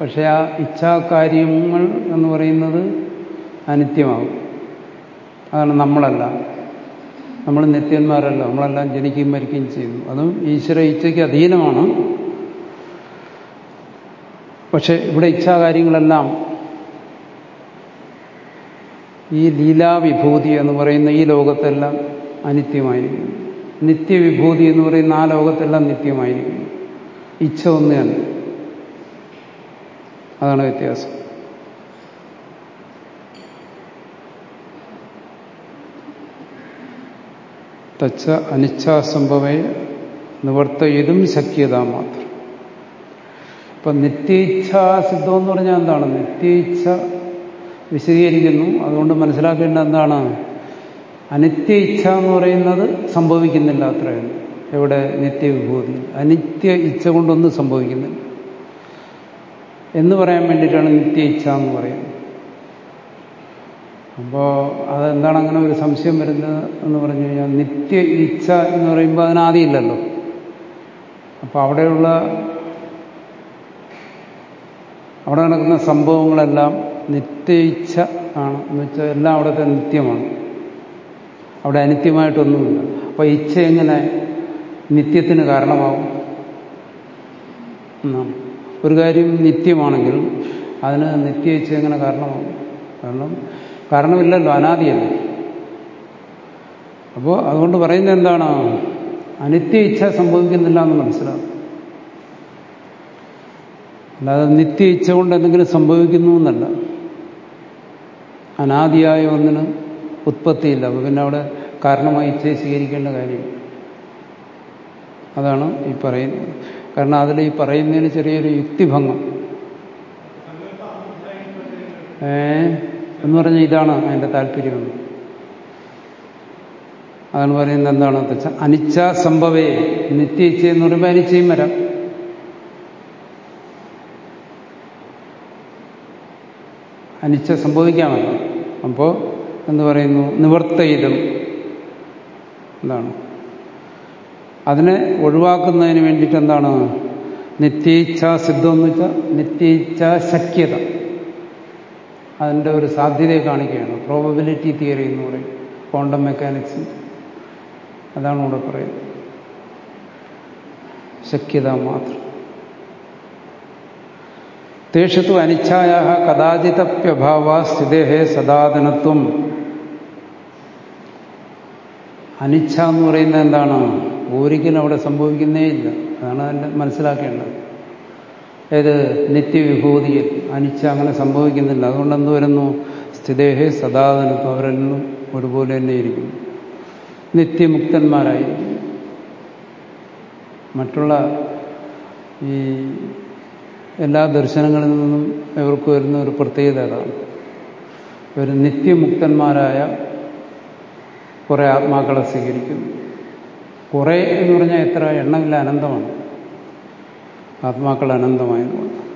A: പക്ഷേ ആ ഇച്ഛാകാര്യങ്ങൾ എന്ന് പറയുന്നത് അനിത്യമാകും. അതാണ് നമ്മളല്ല. നമ്മൾ നിത്യന്മാരല്ല. നമ്മളെല്ലാം ജനിക്കുകയും മരിക്കുകയും ചെയ്യുന്നു. അതും ഈശ്വര ഇച്ഛയ്ക്ക് അധീനമാണ്. പക്ഷേ ഇവിടെ ഇച്ഛാകാര്യങ്ങളെല്ലാം ഈ ലീലാവിഭൂതി എന്ന് പറയുന്ന ഈ ലോകത്തെല്ലാം അനിത്യമായിരിക്കുന്നു. നിത്യവിഭൂതി എന്ന് പറയുന്ന ആ ലോകത്തെല്ലാം നിത്യമായിരിക്കുന്നു. ഇച്ഛ ഒന്ന് തന്നെ അതാണ് വ്യത്യാസം. തച്ച അനിച്ഛാസംഭവയെ നിവർത്തയതും ശക്യത മാത്രം. ഇപ്പൊ നിത്യേച്ഛാസിദ്ധം എന്ന് പറഞ്ഞാൽ എന്താണ്? നിത്യേച്ഛ വിശദീകരിക്കുന്നു. അതുകൊണ്ട് മനസ്സിലാക്കേണ്ട എന്താണ്? അനിത്യ ഇച്ഛ എന്ന് പറയുന്നത് സംഭവിക്കുന്നില്ല അത്രയാണ് എവിടെ? നിത്യവിഭൂതി. അനിത്യ ഇച്ഛ കൊണ്ടൊന്നും സംഭവിക്കുന്നില്ല. എന്ന് പറയാൻ വേണ്ടിയിട്ടാണ് നിത്യ ഇച്ഛ എന്ന് പറയുന്നത്. അപ്പോൾ അതെന്താണ് അങ്ങനെ ഒരു സംശയം വരുന്നത് എന്ന് പറഞ്ഞു കഴിഞ്ഞാൽ നിത്യ ഇച്ഛ എന്ന് പറയുമ്പോൾ അതിനാദിയില്ലല്ലോ അപ്പോൾ അവിടെയുള്ള അവിടെ നടക്കുന്ന സംഭവങ്ങളെല്ലാം നിത്യ ഇച്ഛ ആണ്. എന്ന് വെച്ചാൽ എല്ലാം അവിടുത്തെ നിത്യമാണ്. അവിടെ അനിത്യമായിട്ടൊന്നുമില്ല. അപ്പൊ ഇച്ഛ എങ്ങനെ നിത്യത്തിന് കാരണമാവും? എന്നാണ് ഒരു കാര്യം നിത്യമാണെങ്കിൽ അതിന് നിത്യ ഇച്ഛ എങ്ങനെ കാരണമാവും? കാരണം കാരണമില്ലല്ലോ അനാദിയല്ല? അപ്പോൾ അതുകൊണ്ട് പറയുന്നത് എന്താണ്? അനിത്യ ഇച്ഛ സംഭവിക്കുന്നില്ല എന്ന് മനസ്സിലാവും. അല്ലാതെ നിത്യ ഇച്ഛ കൊണ്ട് എന്തെങ്കിലും സംഭവിക്കുന്നു എന്നല്ല. അനാദിയായ ഒന്നിന് ഉത്പത്തിയില്ല. അപ്പോൾ പിന്നെ അവിടെ കാരണമായി ഇച്ഛയെ സ്വീകരിക്കേണ്ട കാര്യം. അതാണ് ഈ പറയുന്നത്. കാരണം അതിൽ ഈ പറയുന്നതിന് ചെറിയൊരു യുക്തിഭംഗം. ഏ? എന്ന് പറഞ്ഞാൽ ഇതാണ് അതിന്റെ താല്പര്യം. അതാണ് പറയുന്നത് എന്താണ്? അനിച്ച സംഭവേ. നിത്യ ഇച്ഛ എന്ന് പറയുമ്പോൾ അനിച്ചയും വരാം. അനിച്ച സംഭവിക്കാമല്ലോ അപ്പോൾ എന്ന് പറയുന്നു നിവർത്തയിതം എന്താണ് അതിനെ ഒഴിവാക്കുന്നതിന് വേണ്ടിയിട്ട് എന്താണ്? നിത്യേച്ഛാ സിദ്ധം എന്ന് വെച്ചാൽ നിത്യേച്ഛാ ശക്യത. അതിന്റെ ഒരു സാധ്യതയെ കാണിക്കുകയാണ്. പ്രോബബിലിറ്റി തിയറി എന്ന് പറയും. ക്വാണ്ടം മെക്കാനിക്സ് അതാണ് ഇവിടെ പറയുന്നത്. ശക്യത മാത്രം. തേഷത്തു അനിച്ഛായ കഥാചിതപ്യഭാവ സ്ഥിതേഹേ സദാതനത്വം അനിച്ഛ എന്ന് പറയുന്നത് എന്താണ്? ഒരിക്കലും അവിടെ സംഭവിക്കുന്നേ ഇല്ല. അതാണ് അതിന്റെ മനസ്സിലാക്കേണ്ടത്. ഏത് നിത്യവിഭൂതിയിൽ അനിച്ഛ അങ്ങനെ സംഭവിക്കുന്നില്ല. അതുകൊണ്ട് എന്ത് വരുന്നു? സ്ഥിതേഹേ സദാതനത്വം അവരെല്ലാം ഒരുപോലെ തന്നെ ഇരിക്കുന്നു. നിത്യമുക്തന്മാരായിരിക്കും മറ്റുള്ള ഈ എല്ലാ ദർശനങ്ങളിൽ നിന്നും ഇവർക്ക് വരുന്ന ഒരു പ്രത്യേകത അതാണ്. ഇവർ നിത്യമുക്തന്മാരായ കുറേ ആത്മാക്കളെ സ്വീകരിക്കുന്നു. കുറേ എന്ന് പറഞ്ഞാൽ എത്ര എണ്ണമില്ല അനന്തമാണ്. ആത്മാക്കൾ അനന്തമായതുകൊണ്ട്.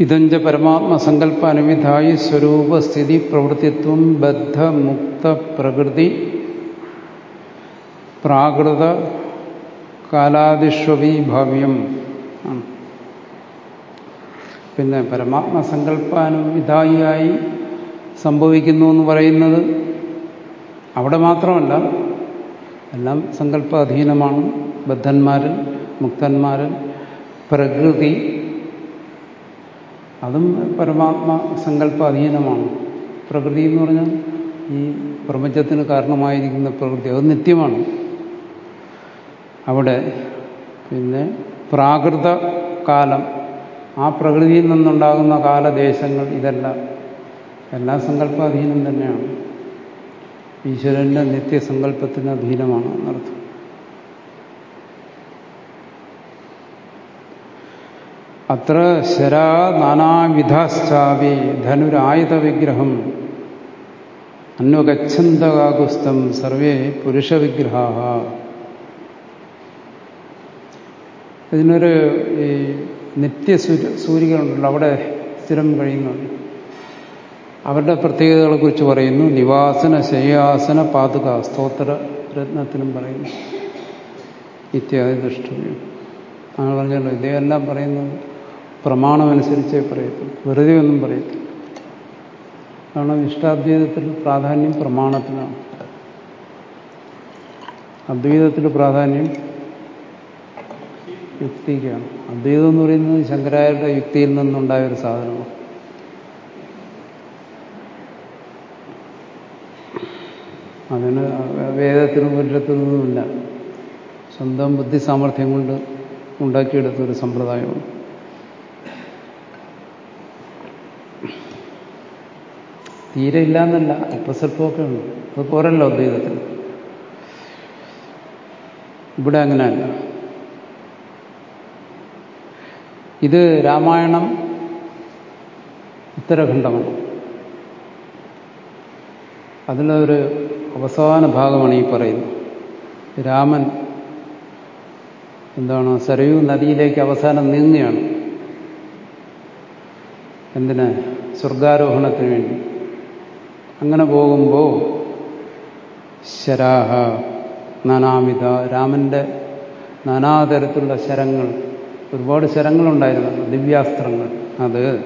A: ഇതഞ്ച പരമാത്മസങ്കല്പ അനുവിധായി സ്വരൂപസ്ഥിതി പ്രവൃത്തിത്വം ബദ്ധ മുക്ത പ്രകൃതി പ്രാകൃത കാലാതിഷ്വീഭാവ്യം ആണ്. പിന്നെ പരമാത്മസങ്കല്പാനുവിധായിയായി സംഭവിക്കുന്നു എന്ന് പറയുന്നത് അവിടെ മാത്രമല്ല എല്ലാം സങ്കല്പാധീനമാണ്. ബദ്ധന്മാരിൽ മുക്തന്മാരിൽ പ്രകൃതി അതും പരമാത്മ സങ്കല്പാധീനമാണ്. പ്രകൃതി എന്ന് പറഞ്ഞാൽ ഈ പ്രപഞ്ചത്തിന് കാരണമായിരിക്കുന്ന പ്രകൃതി അത് നിത്യമാണ്. അവിടെ പിന്നെ പ്രാകൃത കാലം ആ പ്രകൃതിയിൽ നിന്നുണ്ടാകുന്ന കാലദേശങ്ങൾ ഇതെല്ലാം എല്ലാ സങ്കല്പാധീനം തന്നെയാണ്. ഈശ്വരന്റെ നിത്യസങ്കല്പത്തിന് അധീനമാണ് എന്നർത്ഥം. അത്ര ശരാ നാനാവിധാശ്ചാവി ധനുരായുധ വിഗ്രഹം അന്വഗച്ഛന്തകാകുസ്തം സർവേ പുരുഷവിഗ്രഹ ഇതിനൊരു ഈ നിത്യ സൂര്യ സൂര്യകളുണ്ടല്ലോ അവിടെ സ്ഥിരം കഴിയുന്നുണ്ട് അവരുടെ പ്രത്യേകതകളെ കുറിച്ച് പറയുന്നു. നിവാസന ശയ്യാസന പാതുക സ്തോത്ര രത്നത്തിനും പറയുന്നു. ഇത്യാദി ദൃഷ്ടവ്യം അങ്ങനെ പറഞ്ഞല്ലോ ഇതേയെല്ലാം പറയുന്നത് പ്രമാണമനുസരിച്ചേ പറയത്തുള്ളൂ. വെറുതെ ഒന്നും പറയത്തില്ല. കാരണം ഇഷ്ടാദ്വൈതത്തിൽ പ്രാധാന്യം പ്രമാണത്തിനാണ്. അദ്വൈതത്തിൽ പ്രാധാന്യം യുക്തിക്കാണ്. അദ്വൈതം എന്ന് പറയുന്നത് ശങ്കരായരുടെ യുക്തിയിൽ നിന്നുണ്ടായ ഒരു സാധനമാണ്. അതിന് വേദത്തിനും പുരത്തിനൊന്നുമില്ല സ്വന്തം ബുദ്ധി സാമർഥ്യം കൊണ്ട് ഉണ്ടാക്കിയെടുത്തൊരു സമ്പ്രദായമാണ്. തീരെ ഇല്ല എന്നല്ല അല്പസ്വല്പമൊക്കെ ഉണ്ട്. അത് പോരല്ലോ അദ്വൈതത്തിൽ ഇവിടെ അങ്ങനെയല്ല. ഇത് രാമായണം ഉത്തരഖണ്ഡമാണ്. അതിലൊരു അവസാന ഭാഗമാണ് ഈ പറയുന്നത്. രാമൻ എന്താണ് സരയൂ നദിയിലേക്ക് അവസാനം നീങ്ങുകയാണ്. എന്തിന്? സ്വർഗാരോഹണത്തിന് വേണ്ടി. അങ്ങനെ പോകുമ്പോൾ ശരാഹ നാനാവിധ രാമന്റെ നാനാതരത്തിലുള്ള ശരങ്ങൾ ഒരുപാട് ശരങ്ങളുണ്ടായിരുന്നു. ദിവ്യാസ്ത്രങ്ങൾ. അത്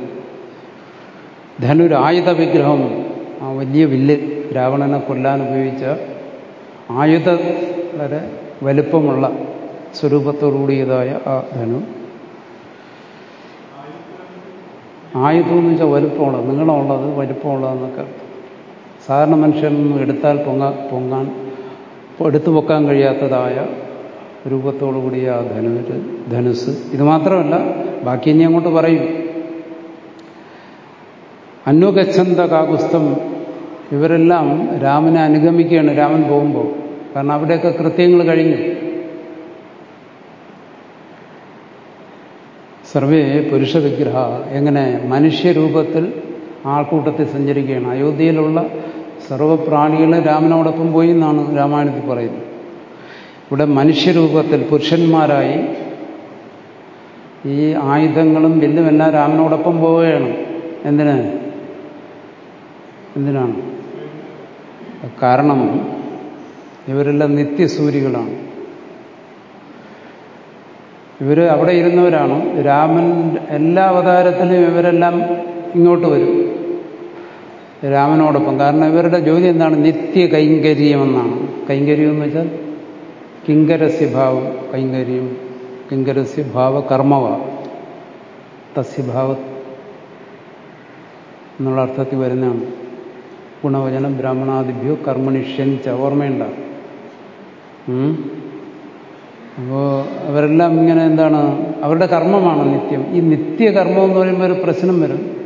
A: ധനുരായുധ വിഗ്രഹം ആ വലിയ വില്ല് രാവണനെ കൊല്ലാൻ ഉപയോഗിച്ച ആയുധ വളരെ വലുപ്പമുള്ള സ്വരൂപത്തോടുകൂടിയതായ ആ ധനു. ആയുധം എന്ന് വെച്ചാൽ വലുപ്പമുള്ള നീളമുള്ളത് വലുപ്പമുള്ളതെന്നൊക്കെ സാധാരണ മനുഷ്യൻ എടുത്താൽ പൊങ്ങ പൊങ്ങാൻ എടുത്തു പൊക്കാൻ കഴിയാത്തതായ രൂപത്തോടുകൂടിയ ആ ധനുര് ധനുസ്. ഇത് മാത്രമല്ല ബാക്കി ഇനി അങ്ങോട്ട് പറയും. അന്വഗച്ഛന്ത കാകുസ്തം. ഇവരെല്ലാം രാമനെ അനുഗമിക്കുകയാണ് രാമൻ പോകുമ്പോൾ. കാരണം അവിടെയൊക്കെ കൃത്യങ്ങൾ കഴിഞ്ഞു. സർവേ പുരുഷ വിഗ്രഹ എങ്ങനെ മനുഷ്യരൂപത്തിൽ ആൾക്കൂട്ടത്തിൽ സഞ്ചരിക്കുകയാണ്. അയോധ്യയിലുള്ള സർവപ്രാണികൾ രാമനോടൊപ്പം പോയി എന്നാണ് രാമായണത്തിൽ പറയുന്നത്. ഇവിടെ മനുഷ്യരൂപത്തിൽ പുരുഷന്മാരായി ഈ ആയുധങ്ങളും വില്ലുമെല്ലാം രാമനോടൊപ്പം പോവുകയാണ്. എന്തിന്? എന്തിനാണ്? കാരണം ഇവരെല്ലാം നിത്യസൂരികളാണ്. ഇവർ അവിടെ ഇരുന്നവരാണ്. രാമൻ എല്ലാ അവതാരത്തിലും ഇവരെല്ലാം ഇങ്ങോട്ട് വരും. രാമനോടൊപ്പം. കാരണം ഇവരുടെ ജോലി എന്താണ്? നിത്യ കൈങ്കര്യമെന്നാണ് കൈങ്കര്യം എന്ന് വെച്ചാൽ കിങ്കരസ്യഭാവം കൈങ്കര്യം കിങ്കരസ്യ ഭാവ കർമ്മവ തസ്യഭാവ എന്നുള്ള അർത്ഥത്തിൽ വരുന്നതാണ്. ഗുണവചനം ബ്രാഹ്മണാദിഭ്യോ കർമ്മണിഷ്യഞ്ച ഓർമ്മയുണ്ട? അപ്പോൾ അവരെല്ലാം ഇങ്ങനെ എന്താണ് അവരുടെ കർമ്മമാണ് നിത്യം. ഈ നിത്യകർമ്മം എന്ന് പറയുമ്പോൾ ഒരു പ്രശ്നം വരും.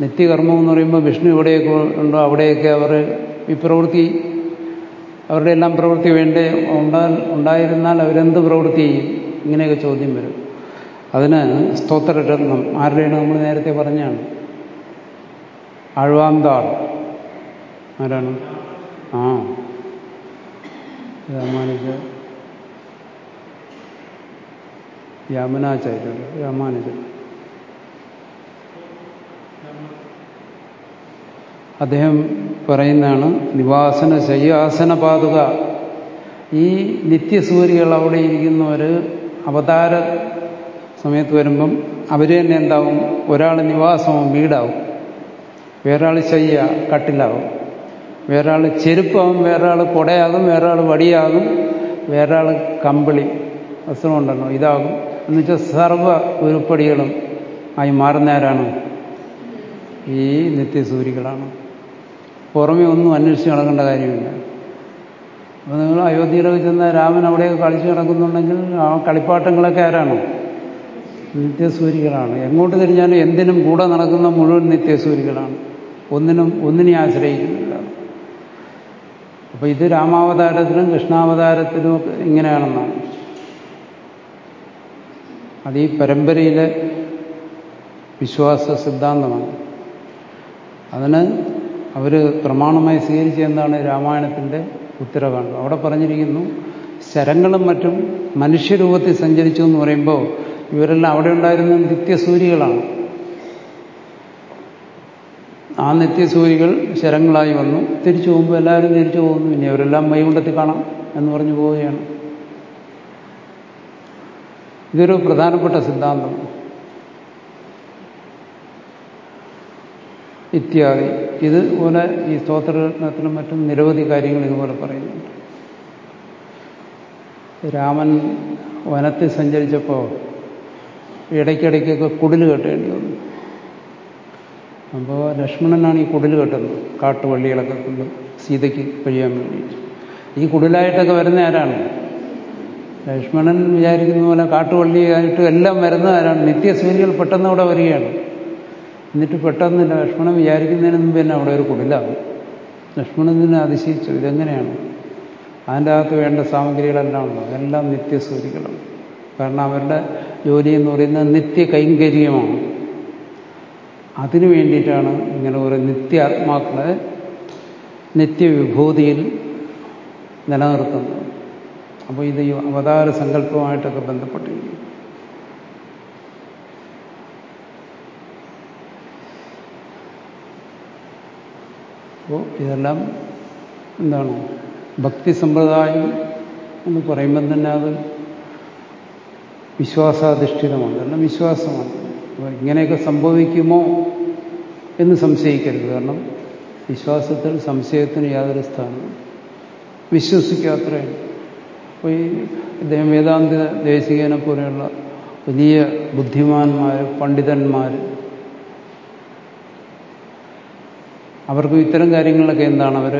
A: നിത്യകർമ്മം എന്ന് പറയുമ്പോൾ വിഷ്ണു എവിടെയൊക്കെ ഉണ്ടോ അവിടെയൊക്കെ അവർ ഈ പ്രവൃത്തി അവരുടെ എല്ലാം പ്രവൃത്തി വേണ്ടേ ഉണ്ടാ ഉണ്ടായിരുന്നാൽ അവരെന്ത് പ്രവൃത്തി ചെയ്യും? ഇങ്ങനെയൊക്കെ ചോദ്യം വരും. അതിന് സ്തോത്രരത്നം ആരുടെയാണ് നമ്മൾ നേരത്തെ പറഞ്ഞാണ്? ആഴ്വാന്താൾ ആരാണ്? ആ. രാമാനുജ. രാമനാചാര്യ രാമാനുജൻ. അദ്ദേഹം പറയുന്നതാണ് നിവാസന ശയ്യാസന പാതുക. ഈ നിത്യസൂര്യകൾ അവിടെ ഇരിക്കുന്നവർ അവതാര സമയത്ത് വരുമ്പം അവർ തന്നെ എന്താവും? ഒരാൾ നിവാസവും വീടാവും. വേറൊരാൾ ശയ്യ കട്ടിലാവും. വേറൊരാൾ ചെരുപ്പാവും വേറൊരാൾ കൊടയാകും വേറൊരാൾ വടിയാകും വേറൊരാൾ കമ്പിളി വസ്ത്രമുണ്ടല്ലോ ഇതാകും. എന്നുവെച്ചാൽ സർവ ഉരുപ്പടികളും ആയി മാറുന്നവരാണ് ഈ നിത്യസൂരികളാണ് പുറമെ ഒന്നും അന്വേഷിച്ച് നടക്കേണ്ട കാര്യമില്ല. അപ്പോൾ നിങ്ങൾ അയോധ്യയിലൊക്കെ ചെന്ന രാമൻ അവിടെയൊക്കെ കളിച്ചു നടക്കുന്നുണ്ടെങ്കിൽ ആ കളിപ്പാട്ടങ്ങളൊക്കെ ആരാണോ? നിത്യസൂരികളാണ്. എങ്ങോട്ട് തിരിഞ്ഞാലും എന്തിനും കൂടെ നടക്കുന്ന മുഴുവൻ നിത്യസൂരികളാണ്. ഒന്നിനും ഒന്നിനെ ആശ്രയിക്കുന്നില്ല. അപ്പൊ ഇത് രാമാവതാരത്തിലും കൃഷ്ണാവതാരത്തിലും ഇങ്ങനെയാണെന്നാണ്. അത് ഈ പരമ്പരയിലെ വിശ്വാസ സിദ്ധാന്തമാണ്. അതിന് അവർ പ്രമാണമായി സ്വീകരിച്ച എന്താണ്? രാമായണത്തിന്റെ ഉത്തരകാണ്ഡം അവിടെ പറഞ്ഞിരിക്കുന്നു ശരങ്ങളും മറ്റും മനുഷ്യരൂപത്തിൽ സഞ്ചരിച്ചു എന്ന് പറയുമ്പോൾ ഇവരെല്ലാം അവിടെ ഉണ്ടായിരുന്ന നിത്യസൂരികളാണ്. ആ നിത്യസൂരികൾ ശരങ്ങളായി വന്നു. തിരിച്ചു പോകുമ്പോൾ എല്ലാവരും തിരിച്ചു പോകുന്നു. ഇനി അവരെല്ലാം മൈകുണ്ടത്തിൽ കാണാം എന്ന് പറഞ്ഞു പോവുകയാണ്. ഇതൊരു പ്രധാനപ്പെട്ട സിദ്ധാന്തം. ഇത്യാദി. ഇതുപോലെ ഈ സ്തോത്രത്തിനും മറ്റും നിരവധി കാര്യങ്ങൾ ഇതുപോലെ പറയുന്നുണ്ട്. രാമൻ വനത്തിൽ സഞ്ചരിച്ചപ്പോൾ ഇടയ്ക്കിടയ്ക്കൊക്കെ കുടിൽ കെട്ടേണ്ടി വന്നു. അപ്പോൾ ലക്ഷ്മണനാണ് ഈ കുടിൽ കെട്ടുന്നത്. കാട്ടുവള്ളികളൊക്കെ കൊണ്ട് സീതയ്ക്ക് കഴിയാൻ വേണ്ടിയിട്ട്. ഈ കുടിലായിട്ടൊക്കെ വരുന്ന ആരാണ്? ലക്ഷ്മണൻ വിചാരിക്കുന്ന പോലെ കാട്ടുവള്ളിയായിട്ട് എല്ലാം വരുന്ന ആരാണ്? നിത്യസൂര്യകൾ പെട്ടെന്ന് അവിടെ വരികയാണ്. എന്നിട്ട് പെട്ടെന്ന് ലക്ഷ്മണൻ വിചാരിക്കുന്നതിന് മുമ്പ് തന്നെ അവിടെ ഒരു കുടിലാകും. ലക്ഷ്മണൻ തന്നെ അതിശയിച്ചു ഇതെങ്ങനെയാണ്? അതിന്റെ അകത്ത് വേണ്ട സാമഗ്രികളെല്ലാം ഉണ്ടോ? എല്ലാം നിത്യസൂരികളാണ് കാരണം അവരുടെ ജോലി എന്ന് പറയുന്നത് നിത്യ കൈങ്കര്യമാണ്. അതിനു വേണ്ടിയിട്ടാണ് ഇങ്ങനെ ഒരു നിത്യ ആത്മാക്കളെ നിത്യവിഭൂതിയിൽ നിലനിർത്തുന്നത്. അപ്പോൾ ഇത് അവതാര സങ്കല്പമായിട്ടൊക്കെ ബന്ധപ്പെട്ടിരിക്കും അപ്പോൾ ഇതെല്ലാം എന്താണ് ഭക്തി സമ്പ്രദായം എന്ന് പറയുമ്പം തന്നെ അത് വിശ്വാസാധിഷ്ഠിതമാണ്. കാരണം വിശ്വാസമാണ്. അപ്പോൾ ഇങ്ങനെയൊക്കെ സംഭവിക്കുമോ എന്ന് സംശയിക്കരുത്. കാരണം വിശ്വാസത്തിൽ സംശയത്തിന് യാതൊരു സ്ഥാനം വിശ്വസിക്കാത്രയാണ് അപ്പോൾ ഈ ഇദ്ദേഹം വേദാന്ത ദേശികനെ പോലെയുള്ള വലിയ ബുദ്ധിമാന്മാർ പണ്ഡിതന്മാർ അവർക്ക് ഇത്തരം കാര്യങ്ങളിലൊക്കെ എന്താണ് അവർ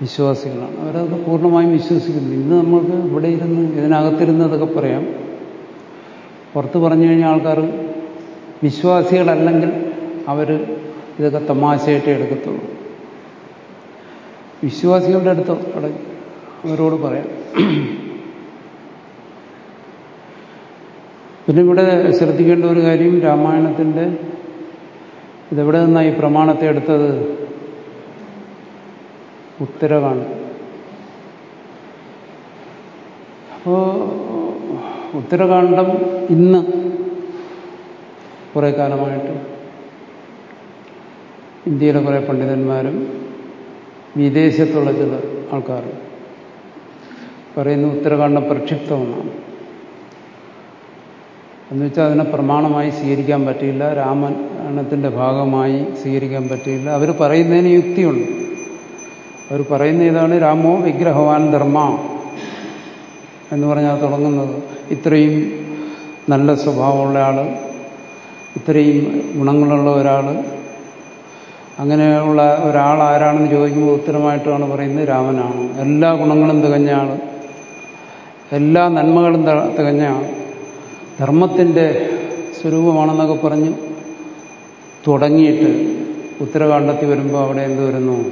A: വിശ്വാസികളാണ്. അവരത് പൂർണമായും വിശ്വസിക്കുന്നു. ഇന്ന് നമ്മൾക്ക് ഇവിടെ ഇരുന്ന് ഇതിനകത്തിരുന്ന് അതൊക്കെ പറയാം. പുറത്ത് പറഞ്ഞു കഴിഞ്ഞാൽ ആൾക്കാർ വിശ്വാസികളല്ലെങ്കിൽ അവർ ഇതൊക്കെ തമാശയായിട്ടേ എടുക്കത്തുള്ളൂ. വിശ്വാസികളുടെ അടുത്ത് അവരോട് പറയാം. പിന്നെ ഇവിടെ ശ്രദ്ധിക്കേണ്ട ഒരു കാര്യം രാമായണത്തിന്റെ ഇതെവിടെ നിന്നാണ് ഈ പ്രമാണത്തെ എടുത്തത്? ഉത്തരവാണ്. അപ്പോ ഉത്തരകാണ്ഡം ഇന്ന് കുറെ കാലമായിട്ട് ഇന്ത്യയിലെ കുറെ പണ്ഡിതന്മാരും വിദേശത്തുള്ള ചില ആൾക്കാർ പറയുന്നു ഉത്തരകാണ്ഡം പ്രക്ഷിപ്തമെന്നാണ്. എന്നുവെച്ചാൽ അതിനെ പ്രമാണമായി സ്വീകരിക്കാൻ പറ്റില്ല രാമായണത്തിന്റെ ഭാഗമായി സ്വീകരിക്കാൻ പറ്റില്ല അവർ പറയുന്നതിന് യുക്തിയുണ്ട്. അവർ പറയുന്ന ഇതാണ് രാമോ വിഗ്രഹവാൻ ധർമ്മ എന്ന് പറഞ്ഞാൽ തുടങ്ങുന്നത്. ഇത്രയും നല്ല സ്വഭാവമുള്ള ആൾ ഇത്രയും ഗുണങ്ങളുള്ള ഒരാൾ അങ്ങനെയുള്ള ഒരാൾ ആരാണെന്ന് ചോദിക്കുമ്പോൾ ഉത്തരമായിട്ടാണ് പറയുന്നത് രാമനാണ്. എല്ലാ ഗുണങ്ങളും തികഞ്ഞ ആൾ എല്ലാ നന്മകളും തികഞ്ഞ ആൾ ധർമ്മത്തിന്റെ സ്വരൂപമാണെന്നൊക്കെ പറഞ്ഞ് തുടങ്ങിയിട്ട് ഉത്തരകാണ്ഡത്തിൽ വരുമ്പോൾ അവിടെ എന്ത് വരുന്നു?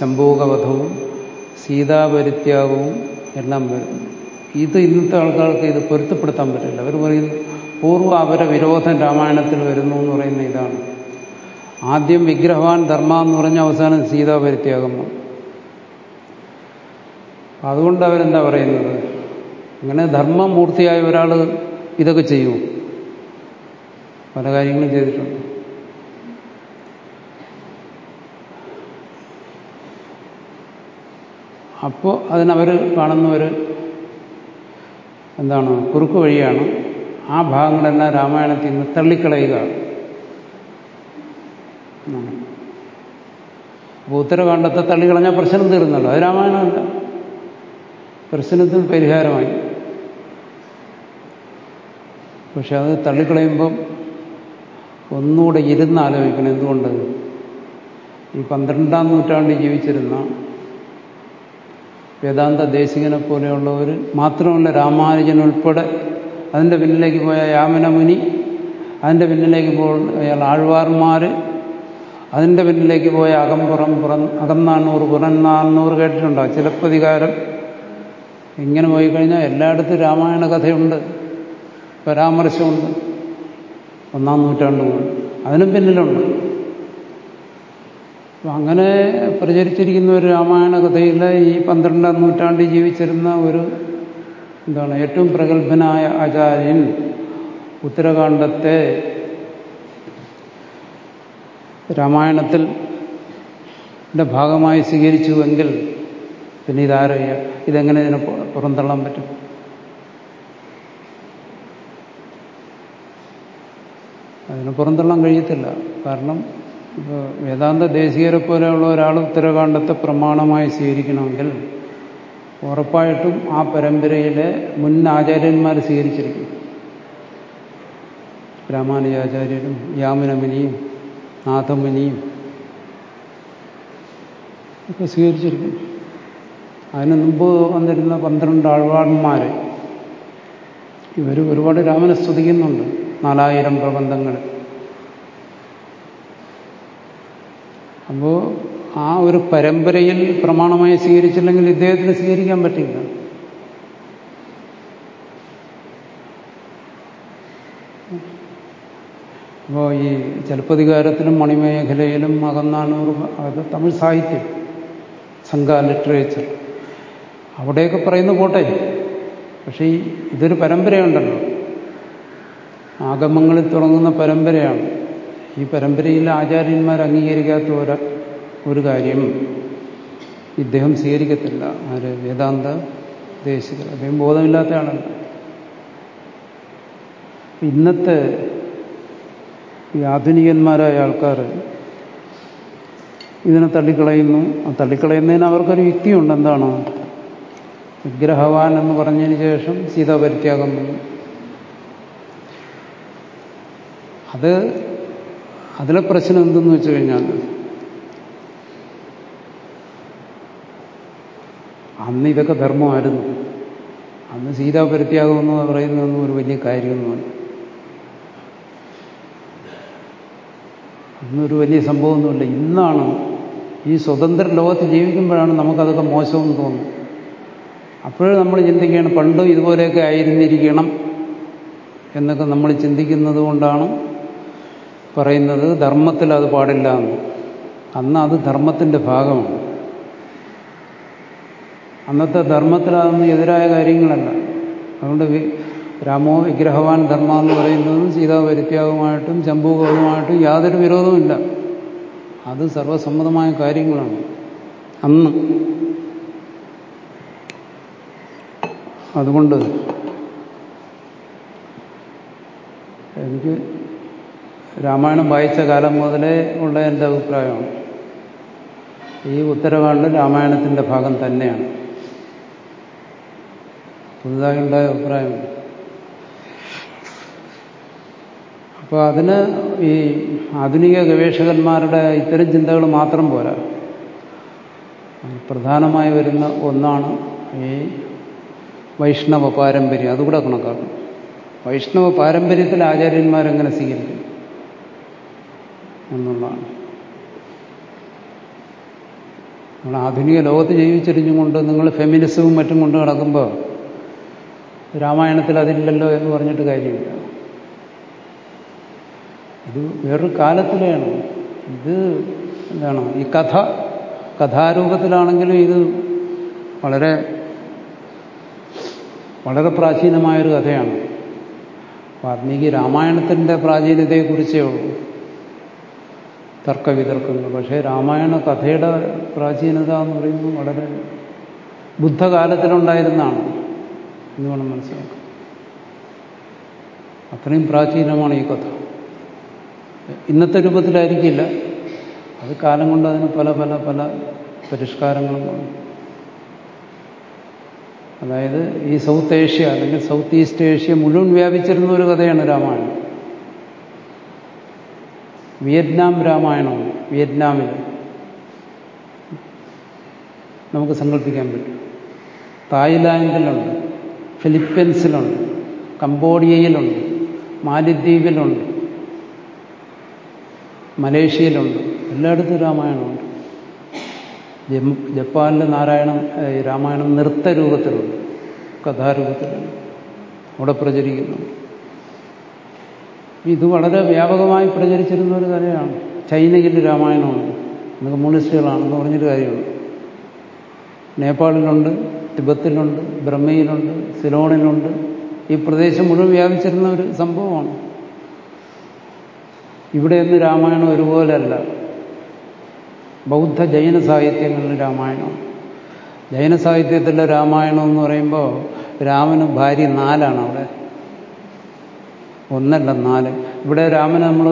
A: ശംഭൂകവധവും സീതാപരിത്യാഗവും എല്ലാം വരുന്നു ഇത് ഇന്നത്തെ ആൾക്കാർക്ക് ഇത് പൊരുത്തപ്പെടുത്താൻ പറ്റില്ല. അവർ പറയുന്നു പൂർവ അവര വിരോധം രാമായണത്തിൽ വരുന്നു എന്ന് പറയുന്ന ഇതാണ്. ആദ്യം വിഗ്രഹവാൻ ധർമ്മ എന്ന് പറഞ്ഞ അവസാനം സീതാപരിത്യാഗം. അതുകൊണ്ട് അവരെന്താ പറയുന്നത്? അങ്ങനെ ധർമ്മമൂർത്തിയായ ഒരാൾ ഇതൊക്കെ ചെയ്യൂ. പല കാര്യങ്ങളും ചെയ്തിട്ടുണ്ട്. അപ്പോൾ അതിനവർ കാണുന്ന ഒരു എന്താണ്? കുറുക്ക് വഴിയാണ്. ആ ഭാഗങ്ങളെല്ലാം രാമായണത്തിൽ നിന്ന് തള്ളിക്കളയുക. അപ്പോൾ ഉത്തരകാണ്ഡത്തെ തള്ളിക്കളഞ്ഞാൽ പ്രശ്നം തീർന്നല്ലോ. അത് രാമായണമല്ല. പ്രശ്നത്തിന് പരിഹാരമായി. പക്ഷെ അത് തള്ളിക്കളയുമ്പം ഒന്നുകൂടെ ഇരുന്ന് ആലോചിക്കണം എന്തുകൊണ്ട്? ഈ പന്ത്രണ്ടാം നൂറ്റാണ്ടിൽ ജീവിച്ചിരുന്ന വേദാന്ത ദേശികനെ പോലെയുള്ളവർ മാത്രമല്ല രാമാനുജൻ ഉൾപ്പെടെ അതിന്റെ പിന്നിലേക്ക് പോയ യാമനമുനി അതിന്റെ പിന്നിലേക്ക് പോ അയാൾ ആഴ്വാർമാർ അതിന്റെ പിന്നിലേക്ക് പോയ അകംപുറം പുറം അകന്നാന്നൂർ നാന്നൂറ് കേട്ടിട്ടുണ്ടോ? ചിലപ്പതികാരം ഇങ്ങനെ പോയി കഴിഞ്ഞാൽ എല്ലായിടത്തും രാമായണ കഥയുണ്ട്. പരാമർശമുണ്ട് ഒന്നാം നൂറ്റാണ്ട് മുതൽ അതിനും പിന്നിലുണ്ട്. അങ്ങനെ പ്രചരിച്ചിരിക്കുന്ന ഒരു രാമായണ കഥയിൽ ഈ പന്ത്രണ്ടാം നൂറ്റാണ്ടിൽ ജീവിച്ചിരുന്ന ഒരു എന്താണ് ഏറ്റവും പ്രഗത്ഭനായ ആചാര്യൻ ഉത്തരകാണ്ഡത്തെ രാമായണത്തിൽ ഭാഗമായി സ്വീകരിച്ചുവെങ്കിൽ പിന്നെ ഇതാരയ്യ ഇതെങ്ങനെ ഇതിനെ പുറന്തള്ളാൻ പറ്റും? അതിനെ പുറന്തള്ളാൻ കഴിയത്തില്ല. കാരണം ഇപ്പോൾ വേദാന്ത ദേശീയരെ പോലെയുള്ള ഒരാൾ ഉത്തരകാണ്ഡത്തെ പ്രമാണമായി സ്വീകരിക്കണമെങ്കിൽ ഉറപ്പായിട്ടും ആ പരമ്പരയിലെ മുൻ ആചാര്യന്മാർ സ്വീകരിച്ചിരിക്കും. രാമാനുജാചാര്യരും യാമുനമുനിയും നാഥമുനിയും ഒക്കെ സ്വീകരിച്ചിരിക്കും. അതിന് മുമ്പ് വന്നിരുന്ന പന്ത്രണ്ട് ആഴ്വാടന്മാർ ഇവർ ഒരുപാട് രാമനെ സ്തുതിക്കുന്നുണ്ട്. നാലായിരം പ്രബന്ധങ്ങൾ അപ്പോൾ ആ ഒരു പരമ്പരയിൽ പ്രമാണമായി സ്വീകരിച്ചില്ലെങ്കിൽ ഇദ്ദേഹത്തിന് സ്വീകരിക്കാൻ പറ്റില്ല. അപ്പോൾ ഈ ചലപ്പതികാരത്തിലും മണിമേഖലയിലും അകന്നാനൂർ അത് തമിഴ് സാഹിത്യം സംഘ ലിറ്ററേച്ചർ. അവിടെയൊക്കെ പറയുന്ന പോട്ടെ പക്ഷേ ഈ ഇതൊരു പരമ്പരയുണ്ടല്ലോ. ആഗമങ്ങളിൽ തുടങ്ങുന്ന പരമ്പരയാണ്. ഈ പരമ്പരയിൽ ആചാര്യന്മാർ അംഗീകരിക്കാത്ത ഒരു കാര്യം ഇദ്ദേഹം സ്വീകരിക്കത്തില്ല. ആര്? വേദാന്ത ദേശികർ അദ്ദേഹം ബോധമില്ലാത്ത ആളല്ല. ഇന്നത്തെ ഈ ആധുനികന്മാരായ ആൾക്കാർ ഇതിനെ തള്ളിക്കളയുന്നു. ആ തള്ളിക്കളയുന്നതിന് അവർക്കൊരു യുക്തിയുണ്ട്. എന്താണ്? വിഗ്രഹവാൻ എന്ന് പറഞ്ഞതിന് ശേഷം സീതാപരിത്യാഗം പരിത്യാഗം അത് അതിലെ പ്രശ്നം എന്തെന്ന് വെച്ച് കഴിഞ്ഞാൽ അന്ന് ഇതൊക്കെ ധർമ്മമായിരുന്നു. അന്ന് സീതാ പരിത്യാഗമെന്ന് പറയുന്നതൊന്നും ഒരു വലിയ കാര്യമൊന്നുമല്ല. അന്നൊരു വലിയ സംഭവമൊന്നുമില്ല. ഇന്നാണ് ഈ സ്വതന്ത്ര ലോകത്ത് ജീവിക്കുമ്പോഴാണ് നമുക്കതൊക്കെ മോശമെന്ന് തോന്നുന്നത്. അപ്പോഴും നമ്മൾ ചിന്തിക്കുകയാണ് പണ്ടും ഇതുപോലെയൊക്കെ ആയിരുന്നിരിക്കണം എന്നൊക്കെ നമ്മൾ ചിന്തിക്കുന്നത് കൊണ്ടാണ് പറയുന്നത് ധർമ്മത്തിൽ അത് പാടില്ല എന്ന്. അന്ന് അത് ധർമ്മത്തിന്റെ ഭാഗമാണ്. അന്നത്തെ ധർമ്മത്തിൽ അതൊന്നും എതിരായ കാര്യങ്ങളല്ല. അതുകൊണ്ട് രാമോ വിഗ്രഹവാൻ ധർമ്മ എന്ന് പറയുന്നതും സീതാപരിത്യാഗമായിട്ടും ചമ്പൂകവുമായിട്ടും യാതൊരു വിരോധവുമില്ല. അത് സർവസമ്മതമായ കാര്യങ്ങളാണ്. അന്ന്. അതുകൊണ്ട് എനിക്ക് രാമായണം വായിച്ച കാലം മുതലേ ഉള്ള എന്റെ അഭിപ്രായമാണ്. ഈ ഉത്തരകാണ്ട് രാമായണത്തിന്റെ ഭാഗം തന്നെയാണ്. പുതുതായി ഉണ്ടായ അഭിപ്രായമാണ് അപ്പോൾ അതിന് ഈ ആധുനിക ഗവേഷകന്മാരുടെ ഇത്തരം ചിന്തകൾ മാത്രം പോരാ. പ്രധാനമായി വരുന്ന ഒന്നാണ് ഈ വൈഷ്ണവ പാരമ്പര്യം. അതുകൂടെ കണക്കാക്കണം. വൈഷ്ണവ പാരമ്പര്യത്തിൽ ആചാര്യന്മാരെങ്ങനെ സ്വീകരിക്കും? എന്നുള്ളതാണ്. നമ്മൾ ആധുനിക ലോകത്ത് ജീവിച്ചിരിഞ്ഞും കൊണ്ട് നിങ്ങൾ ഫെമിനിസവും മറ്റും കൊണ്ട് നടക്കുമ്പോൾ രാമായണത്തിൽ അതില്ലല്ലോ എന്ന് പറഞ്ഞിട്ട് കാര്യമില്ല. ഇത് വേറൊരു കാലത്തിലെയാണ് ഇത് എന്താണ്? ഈ കഥ കഥാരൂപത്തിലാണെങ്കിലും ഇത് വളരെ വളരെ പ്രാചീനമായൊരു കഥയാണ്. വാൽമീകി രാമായണത്തിന്റെ പ്രാചീനതയെക്കുറിച്ചേ ഉള്ളൂ. തർക്കവിതർക്കങ്ങൾ. പക്ഷേ രാമായണ കഥയുടെ പ്രാചീനത എന്ന് പറയുന്നത് വളരെ ബുദ്ധകാലത്തിലുണ്ടായിരുന്നതാണ് എന്ന് വേണം മനസ്സിലാക്കാം അത്രയും പ്രാചീനമാണ് ഈ കഥ. ഇന്നത്തെ രൂപത്തിലായിരിക്കില്ല. അത് കാലം കൊണ്ട് അതിന് പല പല പല പരിഷ്കാരങ്ങളും അതായത് ഈ സൗത്ത് ഏഷ്യ അല്ലെങ്കിൽ സൗത്ത് ഈസ്റ്റ് ഏഷ്യ മുഴുവൻ വ്യാപിച്ചിരുന്ന ഒരു കഥയാണ് രാമായണം. വിയറ്റ്നാം രാമായണമാണ് വിയറ്റ്നാമിൽ നമുക്ക് സങ്കല്പിക്കാൻ പറ്റും. തായ്ലാൻഡിലുണ്ട് ഫിലിപ്പീൻസിലുണ്ട് കംബോഡിയയിലുണ്ട് മാലിദ്വീപിലുണ്ട് മലേഷ്യയിലുണ്ട് എല്ലായിടത്തും രാമായണമുണ്ട്. ജപ്പാനിലെ നാരായണം രാമായണം നൃത്തരൂപത്തിലുണ്ട് കഥാരൂപത്തിലുണ്ട്. അവിടെ പ്രചരിക്കുന്നുണ്ട് ഇത് വളരെ വ്യാപകമായി പ്രചരിച്ചിരുന്ന ഒരു കഥയാണ് ചൈനയിൽ രാമായണമുണ്ട് നമുക്ക് കമ്മ്യൂണിസ്റ്റുകളാണെന്ന് പറഞ്ഞൊരു കാര്യമുണ്ട് നേപ്പാളിലുണ്ട് തിബത്തിലുണ്ട് ബ്രഹ്മയിലുണ്ട് സിലോണിലുണ്ട്. ഈ പ്രദേശം മുഴുവൻ വ്യാപിച്ചിരുന്ന ഒരു സംഭവമാണ്. ഇവിടെ ഇന്ന് രാമായണം ഒരുപോലെയല്ല ബൗദ്ധ ജൈന സാഹിത്യങ്ങളിൽ രാമായണം. ജൈന സാഹിത്യത്തിലെ രാമായണം എന്ന് പറയുമ്പോൾ രാമന് ഭാര്യ നാലാണ് അവിടെ. ഒന്നല്ല നാല്. ഇവിടെ രാമനെ നമ്മൾ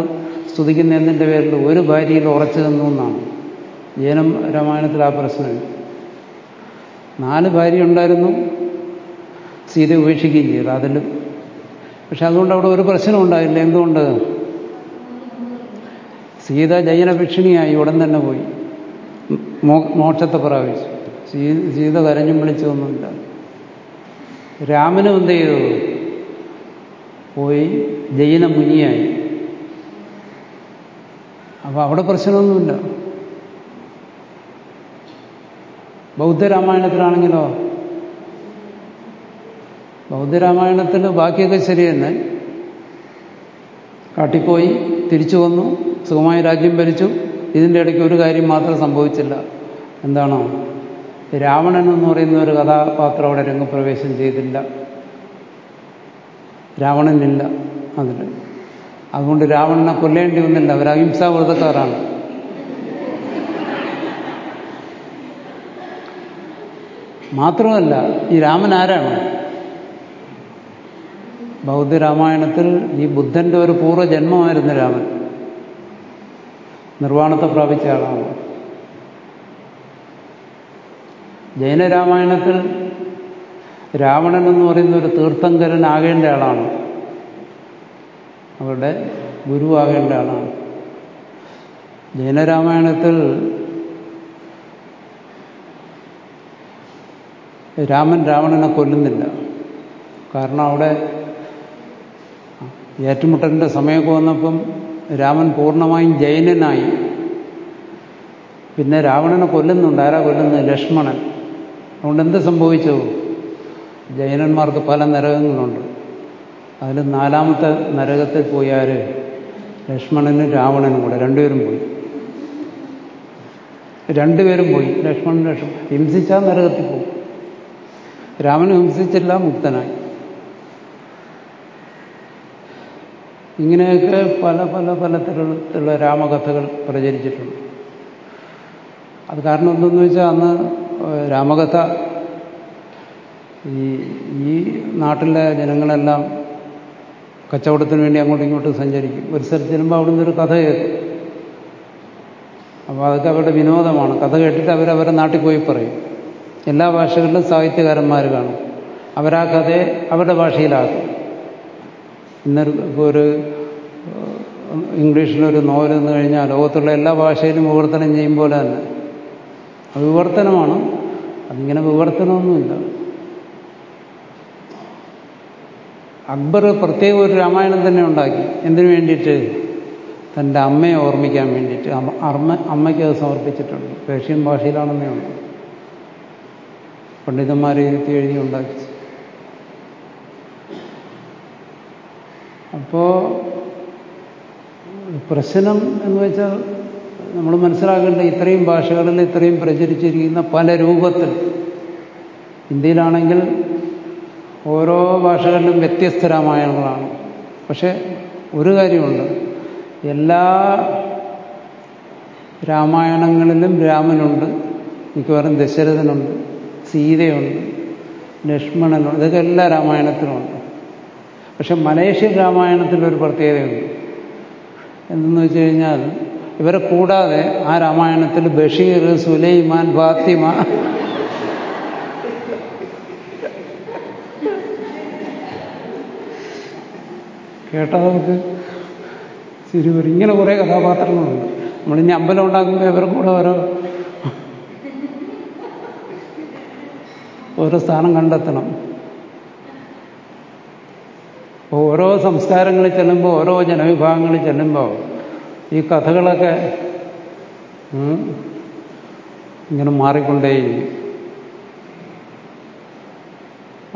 A: സ്തുതിക്കുന്ന എന്തിന്റെ പേരിൽ ഒരു ഭാര്യയിൽ ഉറച്ചു നിന്നു എന്നാണ്. ജനം രാമായണത്തിൽ ആ പ്രശ്നമില്ല നാല് ഭാര്യ ഉണ്ടായിരുന്നു. സീത ഉപേക്ഷിക്കുകയും ചെയ്തു അതിൽ. പക്ഷെ അതുകൊണ്ട് അവിടെ ഒരു പ്രശ്നം ഉണ്ടായില്ല. എന്തുകൊണ്ട്? സീത ജൈനഭിക്ഷിണിയായി ഉടൻ തന്നെ പോയി. മോക്ഷത്തെ പ്രാപിച്ചു. സീത കരഞ്ഞും വിളിച്ചൊന്നുമില്ല രാമനും എന്ത് ചെയ്തു? പോയി ജൈന മുനിയായി. അപ്പൊ അവിടെ പ്രശ്നമൊന്നുമില്ല. ബൗദ്ധരാമായണത്തിലാണെങ്കിലോ ബൗദ്ധരാമായണത്തിൽ ബാക്കിയൊക്കെ ശരി കാട്ടിപ്പോയി തിരിച്ചു വന്നു സുഖമായി രാജ്യം ഭരിച്ചു. ഇതിന്റെ ഇടയ്ക്ക് ഒരു കാര്യം മാത്രം സംഭവിച്ചില്ല. എന്താണോ? രാവണൻ എന്ന് പറയുന്ന ഒരു കഥാപാത്രം അവിടെ രംഗപ്രവേശം ചെയ്തില്ല. രാവണനില്ല അതിൽ അതുകൊണ്ട് രാവണനെ കൊല്ലേണ്ടി വന്നില്ല. അവർ അഹിംസാവ്രതക്കാരാണ് മാത്രമല്ല ഈ രാമൻ ആരാണ്? ബൗദ്ധ രാമായണത്തിൽ ഈ ബുദ്ധന്റെ ഒരു പൂർവജന്മമായിരുന്നു രാമൻ. നിർവാണത്തെ പ്രാപിച്ച ആളാണ്. ജൈനരാമായണത്തിൽ രാവണൻ എന്ന് പറയുന്ന ഒരു തീർത്ഥങ്കരനാകേണ്ട ആളാണ്. അവരുടെ ഗുരുവാകേണ്ട ആളാണ്. ജൈനരാമായണത്തിൽ രാമൻ രാവണനെ കൊല്ലുന്നില്ല. കാരണം അവിടെ ഏറ്റുമുട്ടലിന്റെ സമയമൊക്കെ വന്നപ്പം രാമൻ പൂർണമായും ജൈനനായി. പിന്നെ രാവണനെ കൊല്ലുന്നുണ്ട്. ആരാ കൊല്ലുന്നത്? ലക്ഷ്മണൻ. അതുകൊണ്ട് എന്ത് സംഭവിച്ചു? ജൈനന്മാർക്ക് പല നരകങ്ങളുണ്ട്. അതിൽ നാലാമത്തെ നരകത്തിൽ പോയാൽ ലക്ഷ്മണനും രാവണനും കൂടെ രണ്ടുപേരും പോയി. രണ്ടുപേരും പോയി. ലക്ഷ്മണൻ ലക്ഷ്മണൻ ഹിംസിച്ചാൽ നരകത്തിൽ പോകും രാമൻ ഹിംസിച്ചില്ല മുക്തനായി. ഇങ്ങനെയൊക്കെ പല പല പല തരത്തിലുള്ള രാമകഥകൾ പ്രചരിച്ചിട്ടുണ്ട്. അത് കാരണം എന്തെന്ന് വെച്ചാൽ അന്ന് രാമകഥ ഈ ഈ നാട്ടിലെ ജനങ്ങളെല്ലാം കച്ചവടത്തിന് വേണ്ടി അങ്ങോട്ടും ഇങ്ങോട്ടും സഞ്ചരിക്കും. ഒരു സ്ഥലത്ത് ചെല്ലുമ്പോൾ അവിടുന്ന് ഒരു കഥ കേൾക്കും. അപ്പോൾ അതൊക്കെ അവരുടെ വിനോദമാണ്. കഥ കേട്ടിട്ട് അവരവരുടെ നാട്ടിൽ പോയി പറയും. എല്ലാ ഭാഷകളിലും സാഹിത്യകാരന്മാർ കാണും. അവരാ കഥയെ അവരുടെ ഭാഷയിലാക്കും. ഇന്നൊരു ഇപ്പോൾ ഒരു ഇംഗ്ലീഷിലൊരു നോവൽ എന്ന് കഴിഞ്ഞാൽ ലോകത്തുള്ള എല്ലാ ഭാഷയിലും വിവർത്തനം ചെയ്യും പോലെ തന്നെ. അത് വിവർത്തനമാണ്. അതിങ്ങനെ വിവർത്തനമൊന്നുമില്ല. അക്ബർ പ്രത്യേക ഒരു രാമായണം തന്നെ ഉണ്ടാക്കി. എന്തിനു വേണ്ടിയിട്ട്? തന്റെ അമ്മയെ ഓർമ്മിക്കാൻ വേണ്ടിയിട്ട്. അമ്മ അമ്മ അമ്മയ്ക്ക് അത് സമർപ്പിച്ചിട്ടുണ്ട്. പേർഷ്യൻ ഭാഷയിലാണെന്നേ ഉള്ളൂ. പണ്ഡിതന്മാരെ ഇരുത്തി എഴുതി ഉണ്ടാക്കി. അപ്പോ പ്രശ്നം എന്ന് വെച്ചാൽ നമ്മൾ മനസ്സിലാക്കേണ്ട ഇത്രയും ഭാഷകളിൽ ഇത്രയും പ്രചരിച്ചിരിക്കുന്ന പല രൂപത്തിൽ. ഇന്ത്യയിലാണെങ്കിൽ ഓരോ ഭാഷകളിലും വ്യത്യസ്ത രാമായണങ്ങളാണ് പക്ഷെ ഒരു കാര്യമുണ്ട്. എല്ലാ രാമായണങ്ങളിലും രാമനുണ്ട് മിക്കവാറും ദശരഥനുണ്ട് സീതയുണ്ട് ലക്ഷ്മണനുണ്ട് ഇതൊക്കെ എല്ലാ രാമായണത്തിലുമുണ്ട് പക്ഷെ മലേഷ്യൻ രാമായണത്തിൽ ഒരു പ്രത്യേകതയുണ്ട്. എന്തെന്ന് വെച്ച് കഴിഞ്ഞാൽ ഇവരെ കൂടാതെ ആ രാമായണത്തിൽ ബഷീർ സുലൈമാൻ ഫാത്തിമ കേട്ടാൽ നമുക്ക് ശരി വരും ഇങ്ങനെ കുറേ കഥാപാത്രങ്ങളുണ്ട്. നമ്മളിനി അമ്പലം ഉണ്ടാക്കുമ്പോൾ ഇവർക്ക് കൂടെ ഓരോ ഓരോ സ്ഥാനം കണ്ടെത്തണം. ഓരോ സംസ്കാരങ്ങളിൽ ചെല്ലുമ്പോൾ ഓരോ ജനവിഭാഗങ്ങളിൽ ചെല്ലുമ്പോൾ ഈ കഥകളൊക്കെ ഇങ്ങനെ മാറിക്കൊണ്ടേയിരിക്കും.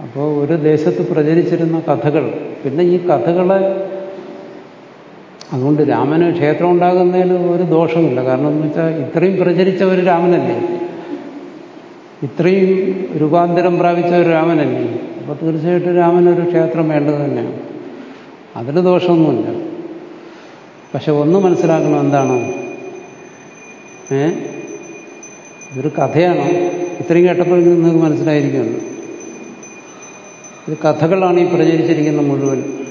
A: അപ്പോൾ ഒരു ദേശത്ത് പ്രചരിച്ചിരുന്ന കഥകൾ പിന്നെ ഈ കഥകളെ അതുകൊണ്ട് രാമന് ക്ഷേത്രം ഉണ്ടാകുന്നതിൽ ഒരു ദോഷമില്ല. കാരണം എന്ന് വെച്ചാൽ ഇത്രയും പ്രചരിച്ച ഒരു രാമനല്ലേ? ഇത്രയും രൂപാന്തരം പ്രാപിച്ച ഒരു രാമനല്ലേ? അപ്പോൾ തീർച്ചയായിട്ടും രാമനൊരു ക്ഷേത്രം വേണ്ടത് തന്നെയാണ്. അതിൽ ദോഷമൊന്നുമില്ല. പക്ഷെ ഒന്ന് മനസ്സിലാക്കണം എന്താണ്? ഏ? ഇതൊരു കഥയാണ്. ഇത്രയും കേട്ടപ്പോഴെങ്കിലും നിങ്ങൾക്ക് മനസ്സിലായിരിക്കുമല്ലോ. ഇത് കഥകളാണ് ഈ പ്രചരിച്ചിരിക്കുന്ന മുഴുവൻ.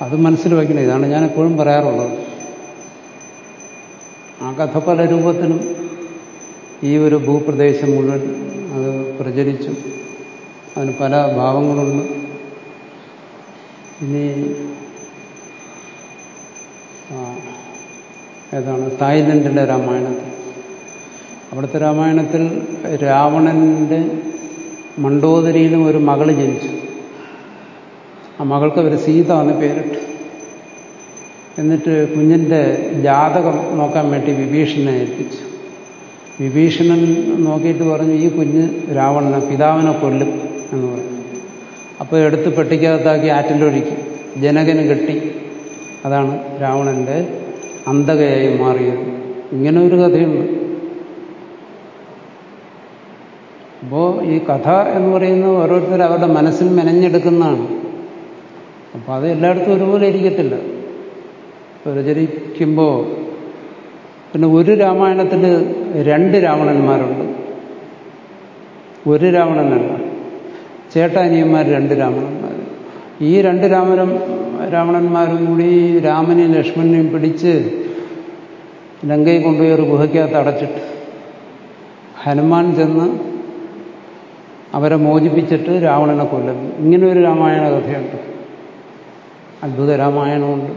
A: അത് മനസ്സിൽ വയ്ക്കണം. ഇതാണ് ഞാൻ എപ്പോഴും പറയാറുള്ളത്. ആ കഥ പല രൂപത്തിലും ഈ ഒരു ഭൂപ്രദേശം മുഴുവൻ അത് പ്രചരിച്ചു. അതിന് പല ഭാവങ്ങളുണ്ട്. ഇനി ഏതാണ്? തായ്ലൻഡിലെ രാമായണത്തിൽ. അവിടുത്തെ രാമായണത്തിൽ രാവണന്റെ മണ്ടോദരിയിലും ഒരു മകൾ ജനിച്ചു. ആ മകൾക്ക് അവർ സീത എന്ന് പേരിട്ടു. എന്നിട്ട് കുഞ്ഞിന്റെ ജാതകം നോക്കാൻ വേണ്ടി വിഭീഷണനെ ഏൽപ്പിച്ചു. വിഭീഷണൻ നോക്കിയിട്ട് പറഞ്ഞു ഈ കുഞ്ഞ് രാവണനെ പിതാവിനെ കൊല്ലും എന്ന് പറഞ്ഞു. അപ്പോൾ എടുത്ത് പെട്ടിക്കകത്താക്കി ആറ്റിലൊഴുക്കി. ജനകന് കെട്ടി. അതാണ് രാവണന്റെ അന്തകയായി മാറിയത്. ഇങ്ങനെ ഒരു കഥയുണ്ട്. അപ്പോൾ ഈ കഥ എന്ന് പറയുന്നത് ഓരോരുത്തർ അവരുടെ മനസ്സിൽ മെനഞ്ഞെടുക്കുന്നതാണ്. അപ്പോൾ അത് എല്ലായിടത്തും ഒരുപോലെ ഇരിക്കത്തില്ല. പ്രചരിക്കുമ്പോൾ പിന്നെ ഒരു രാമായണത്തിൽ രണ്ട് രാവണന്മാരുണ്ട്. ഒരു രാവണനല്ല. ചേട്ടാനിയന്മാർ രണ്ട് രാവണന്മാർ ഈ രണ്ട് രാമനും രാവണന്മാരും കൂടി രാമനെയും ലക്ഷ്മണനെയും പിടിച്ച് ലങ്കയിൽ കൊണ്ടുപോയി ഒരു ഗുഹയ്ക്കകത്ത് അടച്ചിട്ട് ഹനുമാൻ ചെന്ന് അവരെ മോചിപ്പിച്ചിട്ട് രാവണനെ കൊല്ലും. ഇങ്ങനെ ഒരു രാമായണ കഥയുണ്ട്. അത്ഭുത രാമായണമുണ്ട്.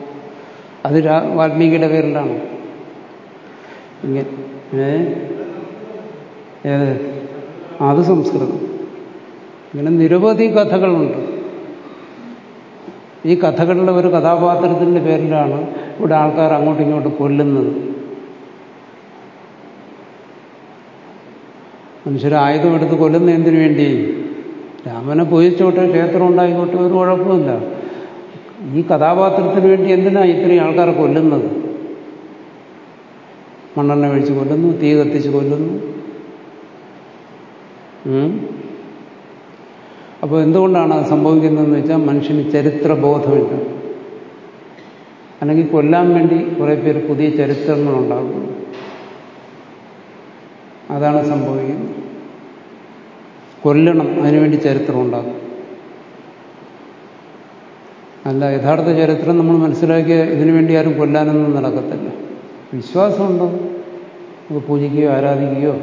A: അത് വാൽമീകിയുടെ പേരിലാണ്. ഇങ്ങനെ ഏത് അത് സംസ്കൃതം. ഇങ്ങനെ നിരവധി കഥകളുണ്ട്. ഈ കഥകളിലെ ഒരു കഥാപാത്രത്തിന്റെ പേരിലാണ് ഇവിടെ ആൾക്കാർ അങ്ങോട്ടും ഇങ്ങോട്ടും കൊല്ലുന്നത്. മനുഷ്യർ ആയുധമെടുത്ത് കൊല്ലുന്ന എന്തിനു വേണ്ടി? രാമനെ പൂജിച്ചോട്ടെ ക്ഷേത്രം ഉണ്ടായിക്കോട്ടെ ഒരു കുഴപ്പമില്ല ഈ കഥാപാത്രത്തിന് വേണ്ടി എന്തിനാണ് ഇത്രയും ആൾക്കാരെ കൊല്ലുന്നത്? മണ്ണെണ്ണ ഒഴിച്ച് കൊല്ലുന്നു തീ കത്തിച്ച് കൊല്ലുന്നു. അപ്പോൾ എന്തുകൊണ്ടാണ് അത് സംഭവിക്കുന്നതെന്ന് വെച്ചാൽ മനുഷ്യന് ചരിത്രബോധമില്ല. അല്ലെങ്കിൽ കൊല്ലാൻ വേണ്ടി കുറേ പേര് പുതിയ ചരിത്രങ്ങളുണ്ടാകുന്നു അതാണ് സംഭവിക്കുന്നത്. കൊല്ലണം അതിനുവേണ്ടി ചരിത്രം ഉണ്ടാകും അല്ല യഥാർത്ഥ ചരിത്രം നമ്മൾ മനസ്സിലാക്കിയ ഇതിനുവേണ്ടി ആരും കൊല്ലാനൊന്നും നടക്കത്തില്ല. വിശ്വാസമുണ്ടോ? അത് പൂജിക്കുകയോ ആരാധിക്കുകയോ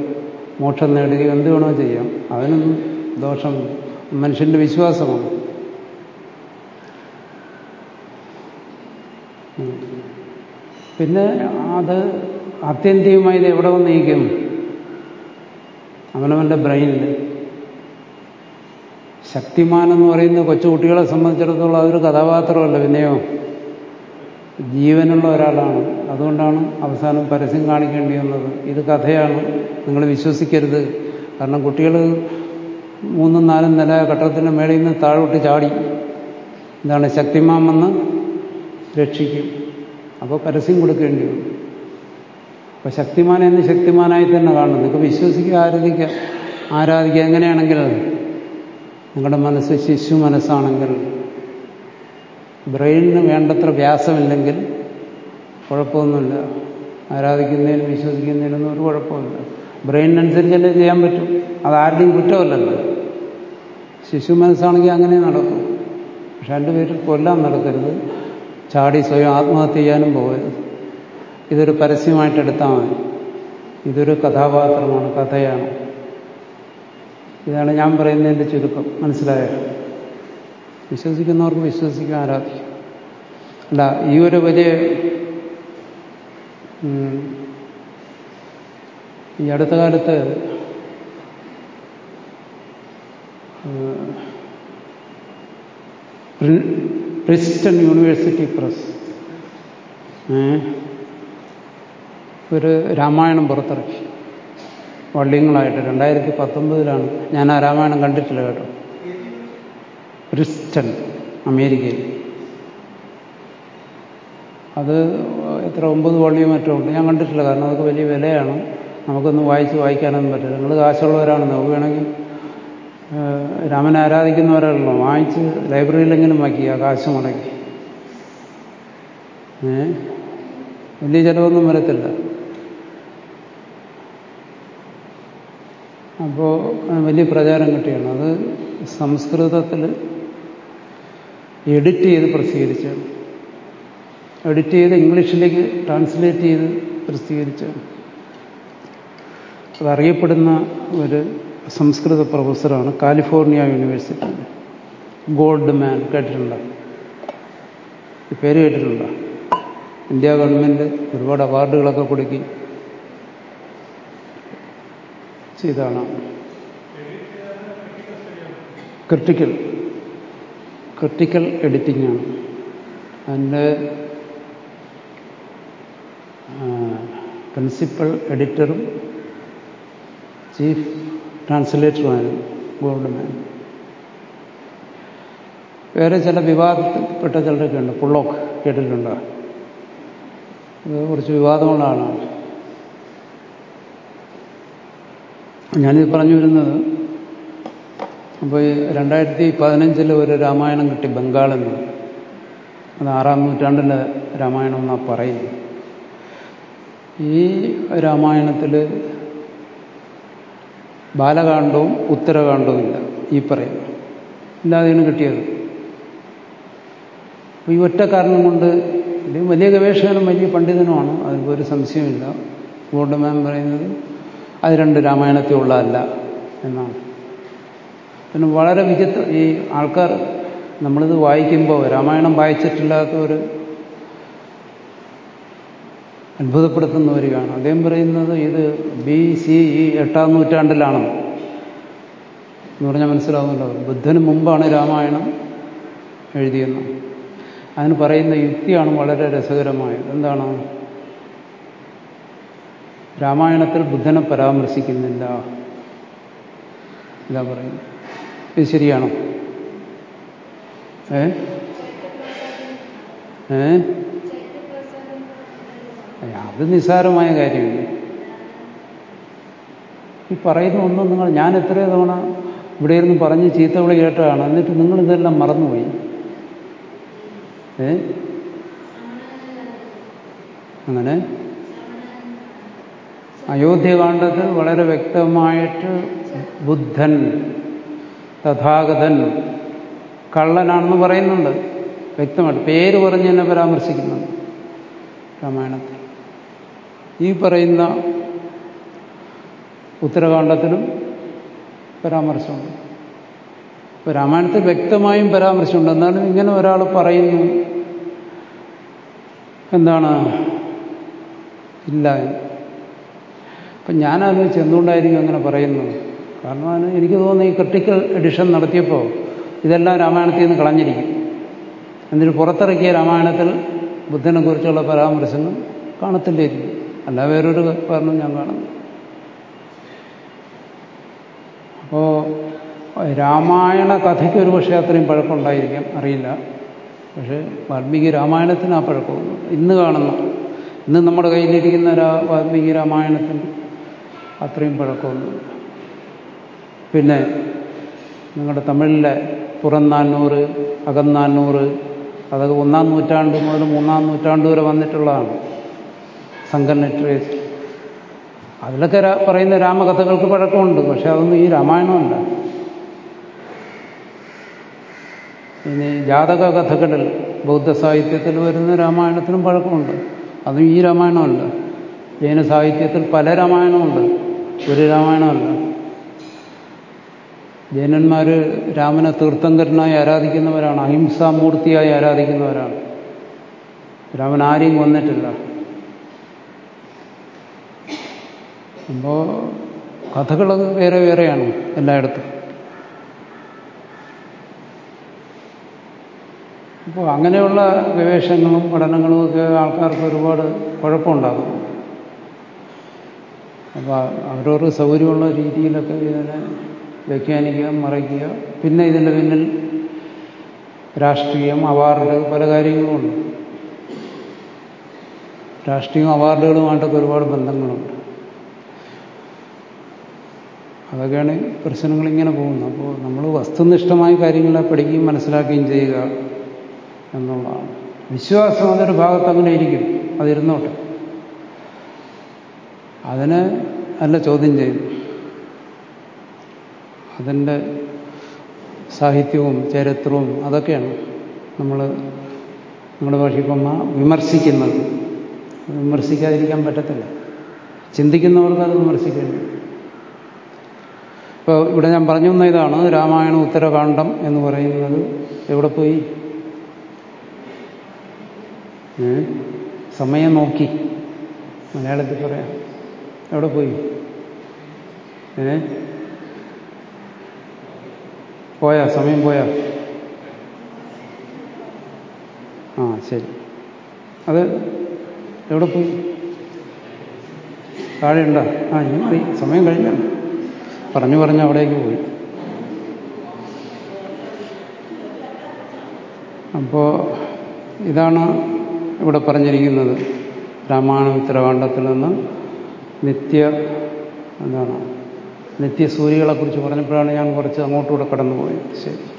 A: മോക്ഷം നേടുകയോ എന്ത് വേണോ ചെയ്യാം. അതിനൊന്നും ദോഷം മനുഷ്യന്റെ വിശ്വാസമാണ്. പിന്നെ അത് ആത്യന്തികമായി ഇത് എവിടെ വന്നിരിക്കും അവനവന്റെ ബ്രെയിനിൽ ശക്തിമാൻ എന്ന് പറയുന്ന കൊച്ചുകുട്ടികളെ സംബന്ധിച്ചിടത്തോളം അതൊരു കഥാപാത്രമല്ല പിന്നെയോ ജീവനുള്ള ഒരാളാണ്. അതുകൊണ്ടാണ് അവസാനം പരസ്യം കാണിക്കേണ്ടി വന്നത്. ഇത് കഥയാണ്. നിങ്ങൾ വിശ്വസിക്കരുത്. കാരണം കുട്ടികൾ മൂന്നും നാലും നില ഘട്ടത്തിന്റെ മേളിൽ നിന്ന് താഴോട്ട് ചാടി. എന്താണ് ശക്തിമാൻ വന്ന് രക്ഷിക്കും. അപ്പോൾ പരസ്യം കൊടുക്കേണ്ടി വരും അപ്പോൾ ശക്തിമാൻ എന്ന് ശക്തിമാനായി തന്നെ കാണുന്നു നിങ്ങൾക്ക് വിശ്വസിക്കുക ആരാധിക്കുക. ആരാധിക്കുക എങ്ങനെയാണെങ്കിൽ നിങ്ങളുടെ മനസ്സ് ശിശു മനസ്സാണെങ്കിൽ ബ്രെയിനിന് വേണ്ടത്ര വ്യാസമില്ലെങ്കിൽ കുഴപ്പമൊന്നുമില്ല. ആരാധിക്കുന്നതിനും വിശ്വസിക്കുന്നതിനൊന്നും ഒരു കുഴപ്പമില്ല. ബ്രെയിനനുസരിച്ചല്ലേ ചെയ്യാൻ പറ്റും. അതാരുടെയും കുറ്റമല്ലല്ലോ. ശിശു മനസ്സാണെങ്കിൽ അങ്ങനെ നടക്കും. പക്ഷെ പേരിൽ കൊല്ലാൻ നടക്കരുത്. ചാടി സ്വയം ആത്മഹത്യ ചെയ്യാനും പോകരുത്. ഇതൊരു പരസ്യമായിട്ട് എടുത്താൽ മതി. ഇതൊരു കഥാപാത്രമാണ് കഥയാണ്. ഇതാണ് ഞാൻ പറയുന്നതിന്റെ ചുരുക്കം. മനസ്സിലായോ? വിശ്വസിക്കുന്നവർക്ക് വിശ്വസിക്കാൻ ആരാധിക്കും. അല്ല ഈ ഒരു വലിയ ഈ അടുത്ത കാലത്ത് പ്രിസ്റ്റൺ യൂണിവേഴ്സിറ്റി പ്രസ് ഒരു രാമായണം പുറത്തിറക്കി. വള്ളിങ്ങളായിട്ട് രണ്ടായിരത്തി പത്തൊമ്പതിലാണ് ഞാൻ ആ രാമായണം കണ്ടിട്ടില്ല കേട്ടോ. പ്രിസ്റ്റൺ അമേരിക്കയിൽ. അത് എത്ര ഒമ്പത് വള്ളിയും മറ്റോ ഉണ്ട്. ഞാൻ കണ്ടിട്ടില്ല. കാരണം അതൊക്കെ വലിയ വിലയാണ്. നമുക്കൊന്ന് വായിച്ച് വായിക്കാനൊന്നും പറ്റില്ല. നിങ്ങൾ കാശുള്ളവരാണ് നമുക്ക് വേണമെങ്കിൽ രാമനെ ആരാധിക്കുന്നവരാണല്ലോ. വാങ്ങിച്ച് ലൈബ്രറിയിലെങ്കിലും വാക്കി ആ കാശ് മുടക്കി. വലിയ ചിലവൊന്നും വരത്തില്ല. അപ്പോൾ വലിയ പ്രചാരം കിട്ടിയാണ്. അത് സംസ്കൃതത്തിൽ എഡിറ്റ് ചെയ്ത് പ്രസിദ്ധീകരിച്ചാണ് എഡിറ്റ് ചെയ്ത് ഇംഗ്ലീഷിലേക്ക് ട്രാൻസ്ലേറ്റ് ചെയ്ത് പ്രസിദ്ധീകരിച്ചാണ് അതറിയപ്പെടുന്ന ഒരു സംസ്കൃത പ്രൊഫസറാണ് കാലിഫോർണിയ യൂണിവേഴ്സിറ്റിയിൽ ഗോൾഡ് മാൻ കേട്ടിട്ടുണ്ടോ? പേര് കേട്ടിട്ടുണ്ടോ? ഇന്ത്യ ഗവൺമെന്റ് ഒരുപാട് അവാർഡുകളൊക്കെ കൊടുക്കി ചെയ്താണ്. ക്രിട്ടിക്കൽ ക്രിട്ടിക്കൽ എഡിറ്റിംഗാണ് അതിന്റെ പ്രിൻസിപ്പൽ എഡിറ്ററും ചീഫ് ട്രാൻസ്ലേറ്ററുമായിരുന്നു ഗോൾഡ്മാൻ വേറെ ചില വിവാദപ്പെട്ട ചിലരൊക്കെ ഉണ്ട്. പുള്ളോക്ക് കേട്ടിട്ടുണ്ടോ? ഇത് കുറച്ച് വിവാദങ്ങളാണ് ഞാനിത് പറഞ്ഞു വരുന്നത് അപ്പോൾ രണ്ടായിരത്തി പതിനഞ്ചിൽ ഒരു രാമായണം കിട്ടി ബംഗാളിൽ നിന്ന് അത് ആറാം നൂറ്റാണ്ടിന്റെ രാമായണം എന്നാണ് പറയുന്നത് ഈ രാമായണത്തിൽ ബാലകാണ്ഡവും ഉത്തരകാണ്ഡവും ഇല്ല ഈ പറയുന്നു. ഇല്ലാതെയാണ് കിട്ടിയത്. ഈ ഒറ്റ കാരണം കൊണ്ട് ഇത് വലിയ ഗവേഷകനും വലിയ പണ്ഡിതനുമാണ് അതിൽ ഒരു സംശയമില്ല ഗോൾഡ്മാൻ പറയുന്നത് അത് രണ്ട് രാമായണത്തിൽ ഉള്ളതല്ല എന്നാണ്. പിന്നെ വളരെ വിചിത്ര ഈ ആൾക്കാർ നമ്മളിത് വായിക്കുമ്പോൾ രാമായണം വായിച്ചിട്ടില്ലാത്തവർ അത്ഭുതപ്പെടുത്തുന്ന വരികയാണ് അദ്ദേഹം പറയുന്നത് ഇത് ബി സി ഇ എട്ടാം നൂറ്റാണ്ടിലാണെന്ന് എന്ന് പറഞ്ഞാൽ മനസ്സിലാവുന്നുണ്ടോ? ബുദ്ധന് മുമ്പാണ് രാമായണം എഴുതിയെന്ന്. അതിന് പറയുന്ന യുക്തിയാണ് വളരെ രസകരമായത്. എന്താണ്? രാമായണത്തിൽ ബുദ്ധനെ പരാമർശിക്കുന്നില്ല. എന്താ പറയുന്നത്? ഇത് ശരിയാണോ? ഏ? അത് നിസ്സാരമായ കാര്യമില്ല ഈ പറയുന്ന ഒന്നും നിങ്ങൾ ഞാൻ എത്രയോ തവണ ഇവിടെ ഇരുന്ന് പറഞ്ഞ് ചീത്ത വിളി കേട്ടതാണ്. എന്നിട്ട് നിങ്ങൾ ഇതെല്ലാം മറന്നുപോയി. ഏ? അങ്ങനെ? അയോധ്യകാണ്ഡത്തിൽ വളരെ വ്യക്തമായിട്ട് ബുദ്ധൻ തഥാഗതൻ കള്ളനാണെന്ന് പറയുന്നുണ്ട്. വ്യക്തമായിട്ട് പേര് പറഞ്ഞ് തന്നെ പരാമർശിക്കുന്നുണ്ട് രാമായണത്തിൽ. ഈ പറയുന്ന ഉത്തരകാണ്ഡത്തിലും പരാമർശമുണ്ട്. ഇപ്പൊ രാമായണത്തിൽ വ്യക്തമായും പരാമർശമുണ്ട്. എന്നാലും ഇങ്ങനെ ഒരാൾ പറയുന്നു എന്താണ്? ഇല്ല അപ്പം ഞാനത് ചെന്നുകൊണ്ടായിരിക്കും അങ്ങനെ പറയുന്നത്. കാരണം എനിക്ക് തോന്നുന്നു ഈ ക്രിട്ടിക്കൽ എഡിഷൻ നടത്തിയപ്പോൾ ഇതെല്ലാം രാമായണത്തിൽ നിന്ന് കളഞ്ഞിരിക്കും. എന്നിട്ട് പുറത്തിറക്കിയ രാമായണത്തിൽ ബുദ്ധനെ കുറിച്ചുള്ള പരാമർശങ്ങൾ കാണത്തില്ലായിരിക്കും. അല്ല വേറൊരു കാരണം ഞാൻ കാണുന്നു. അപ്പോ രാമായണ കഥയ്ക്ക് ഒരു പക്ഷേ അത്രയും പഴക്കമുണ്ടായിരിക്കാം. അറിയില്ല. പക്ഷേ വാൽമീകി രാമായണത്തിന് ആ പഴക്കമൊന്നും ഇന്ന് കാണുന്നു. ഇന്ന് നമ്മുടെ കയ്യിലിരിക്കുന്ന വാൽമീകി രാമായണത്തിന് അത്രയും പഴക്കമുണ്ട് പിന്നെ നിങ്ങളുടെ തമിഴിലെ പുറന്നാന്നൂറ് അകന്നാന്നൂറ് അതൊക്കെ ഒന്നാം നൂറ്റാണ്ട് മുതൽ മൂന്നാം നൂറ്റാണ്ട് വരെ വന്നിട്ടുള്ളതാണ് സംഘം ലിറ്ററേച്ചർ അതിലൊക്കെ പറയുന്ന രാമകഥകൾക്ക് പഴക്കമുണ്ട് പക്ഷെ അതൊന്നും ഈ രാമായണമല്ല. ഇനി ജാതക കഥകളിൽ ബൗദ്ധ സാഹിത്യത്തിൽ വരുന്ന രാമായണത്തിനും പഴക്കമുണ്ട്. അതും ഈ രാമായണമല്ല. ജൈന സാഹിത്യത്തിൽ പല രാമായണമുണ്ട്. ഒരു രാമായണമല്ല ജൈനന്മാർ രാമനെ തീർത്ഥങ്കരനായി ആരാധിക്കുന്നവരാണ് അഹിംസാമൂർത്തിയായി ആരാധിക്കുന്നവരാണ്. രാമൻ ആരെയും കൊന്നിട്ടില്ല. അപ്പോൾ കഥകൾ വേറെ വേറെയാണ് എല്ലായിടത്തും. അപ്പോൾ അങ്ങനെയുള്ള ഗവേഷണങ്ങളും പഠനങ്ങളും ഒക്കെ ആൾക്കാർക്ക് ഒരുപാട് കുഴപ്പമുണ്ടാകും. അപ്പോൾ അവരവർക്ക് സൗകര്യമുള്ള രീതിയിലൊക്കെ ഇതിനെ വ്യാഖ്യാനിക്കുക മറയ്ക്കുക. പിന്നെ ഇതിന്റെ പിന്നിൽ രാഷ്ട്രീയം അവാർഡ് പല കാര്യങ്ങളുമുണ്ട്. രാഷ്ട്രീയം അവാർഡുകളുമായിട്ടൊക്കെ ഒരുപാട് ബന്ധങ്ങളുണ്ട്. അതൊക്കെയാണ് പ്രശ്നങ്ങൾ ഇങ്ങനെ പോകുന്നത്. അപ്പോൾ നമ്മൾ വസ്തുനിഷ്ഠമായ കാര്യങ്ങളെ പഠിക്കുകയും മനസ്സിലാക്കുകയും ചെയ്യുക എന്നുള്ളതാണ്. വിശ്വാസം അതൊരു ഭാഗത്ത് അങ്ങനെ ഇരിക്കും. അതിരുന്നോട്ടെ. അതിനെ അല്ല ചോദ്യം ചെയ്യും അതിന്റെ സാഹിത്യവും ചരിത്രവും അതൊക്കെയാണ് നമ്മൾ നമ്മുടെ ഭാഷയ്ക്ക് വിമർശിക്കുന്നത്. വിമർശിക്കാതിരിക്കാൻ പറ്റത്തില്ല. ചിന്തിക്കുന്നവർക്ക് അത് വിമർശിക്കേണ്ടി ഇപ്പോൾ ഇവിടെ ഞാൻ പറഞ്ഞു തന്ന ഇതാണ് രാമായണ ഉത്തരകാണ്ഡം എന്ന് പറയുന്നത്. എവിടെ പോയി? സമയം നോക്കി. മലയാളത്തിൽ പറയാം. എവിടെ പോയി. ഏ? പോയാ? സമയം പോയാ? ആ ശരി. അത് എവിടെ പോയി? താഴെ ആ ഇനി മതി. സമയം കഴിഞ്ഞാണ് പറഞ്ഞു പറഞ്ഞ് അവിടേക്ക് പോയി. അപ്പോൾ ഇതാണ് ഇവിടെ പറഞ്ഞിരിക്കുന്നത് രാമായണ ഉത്തരകാണ്ഡത്തിൽ നിന്ന് നിത്യ എന്താണ് നിത്യസൂര്യകളെക്കുറിച്ച് പറഞ്ഞപ്പോഴാണ് ഞാൻ കുറച്ച് അങ്ങോട്ടുകൂടെ കടന്നുപോയത്. ശരി.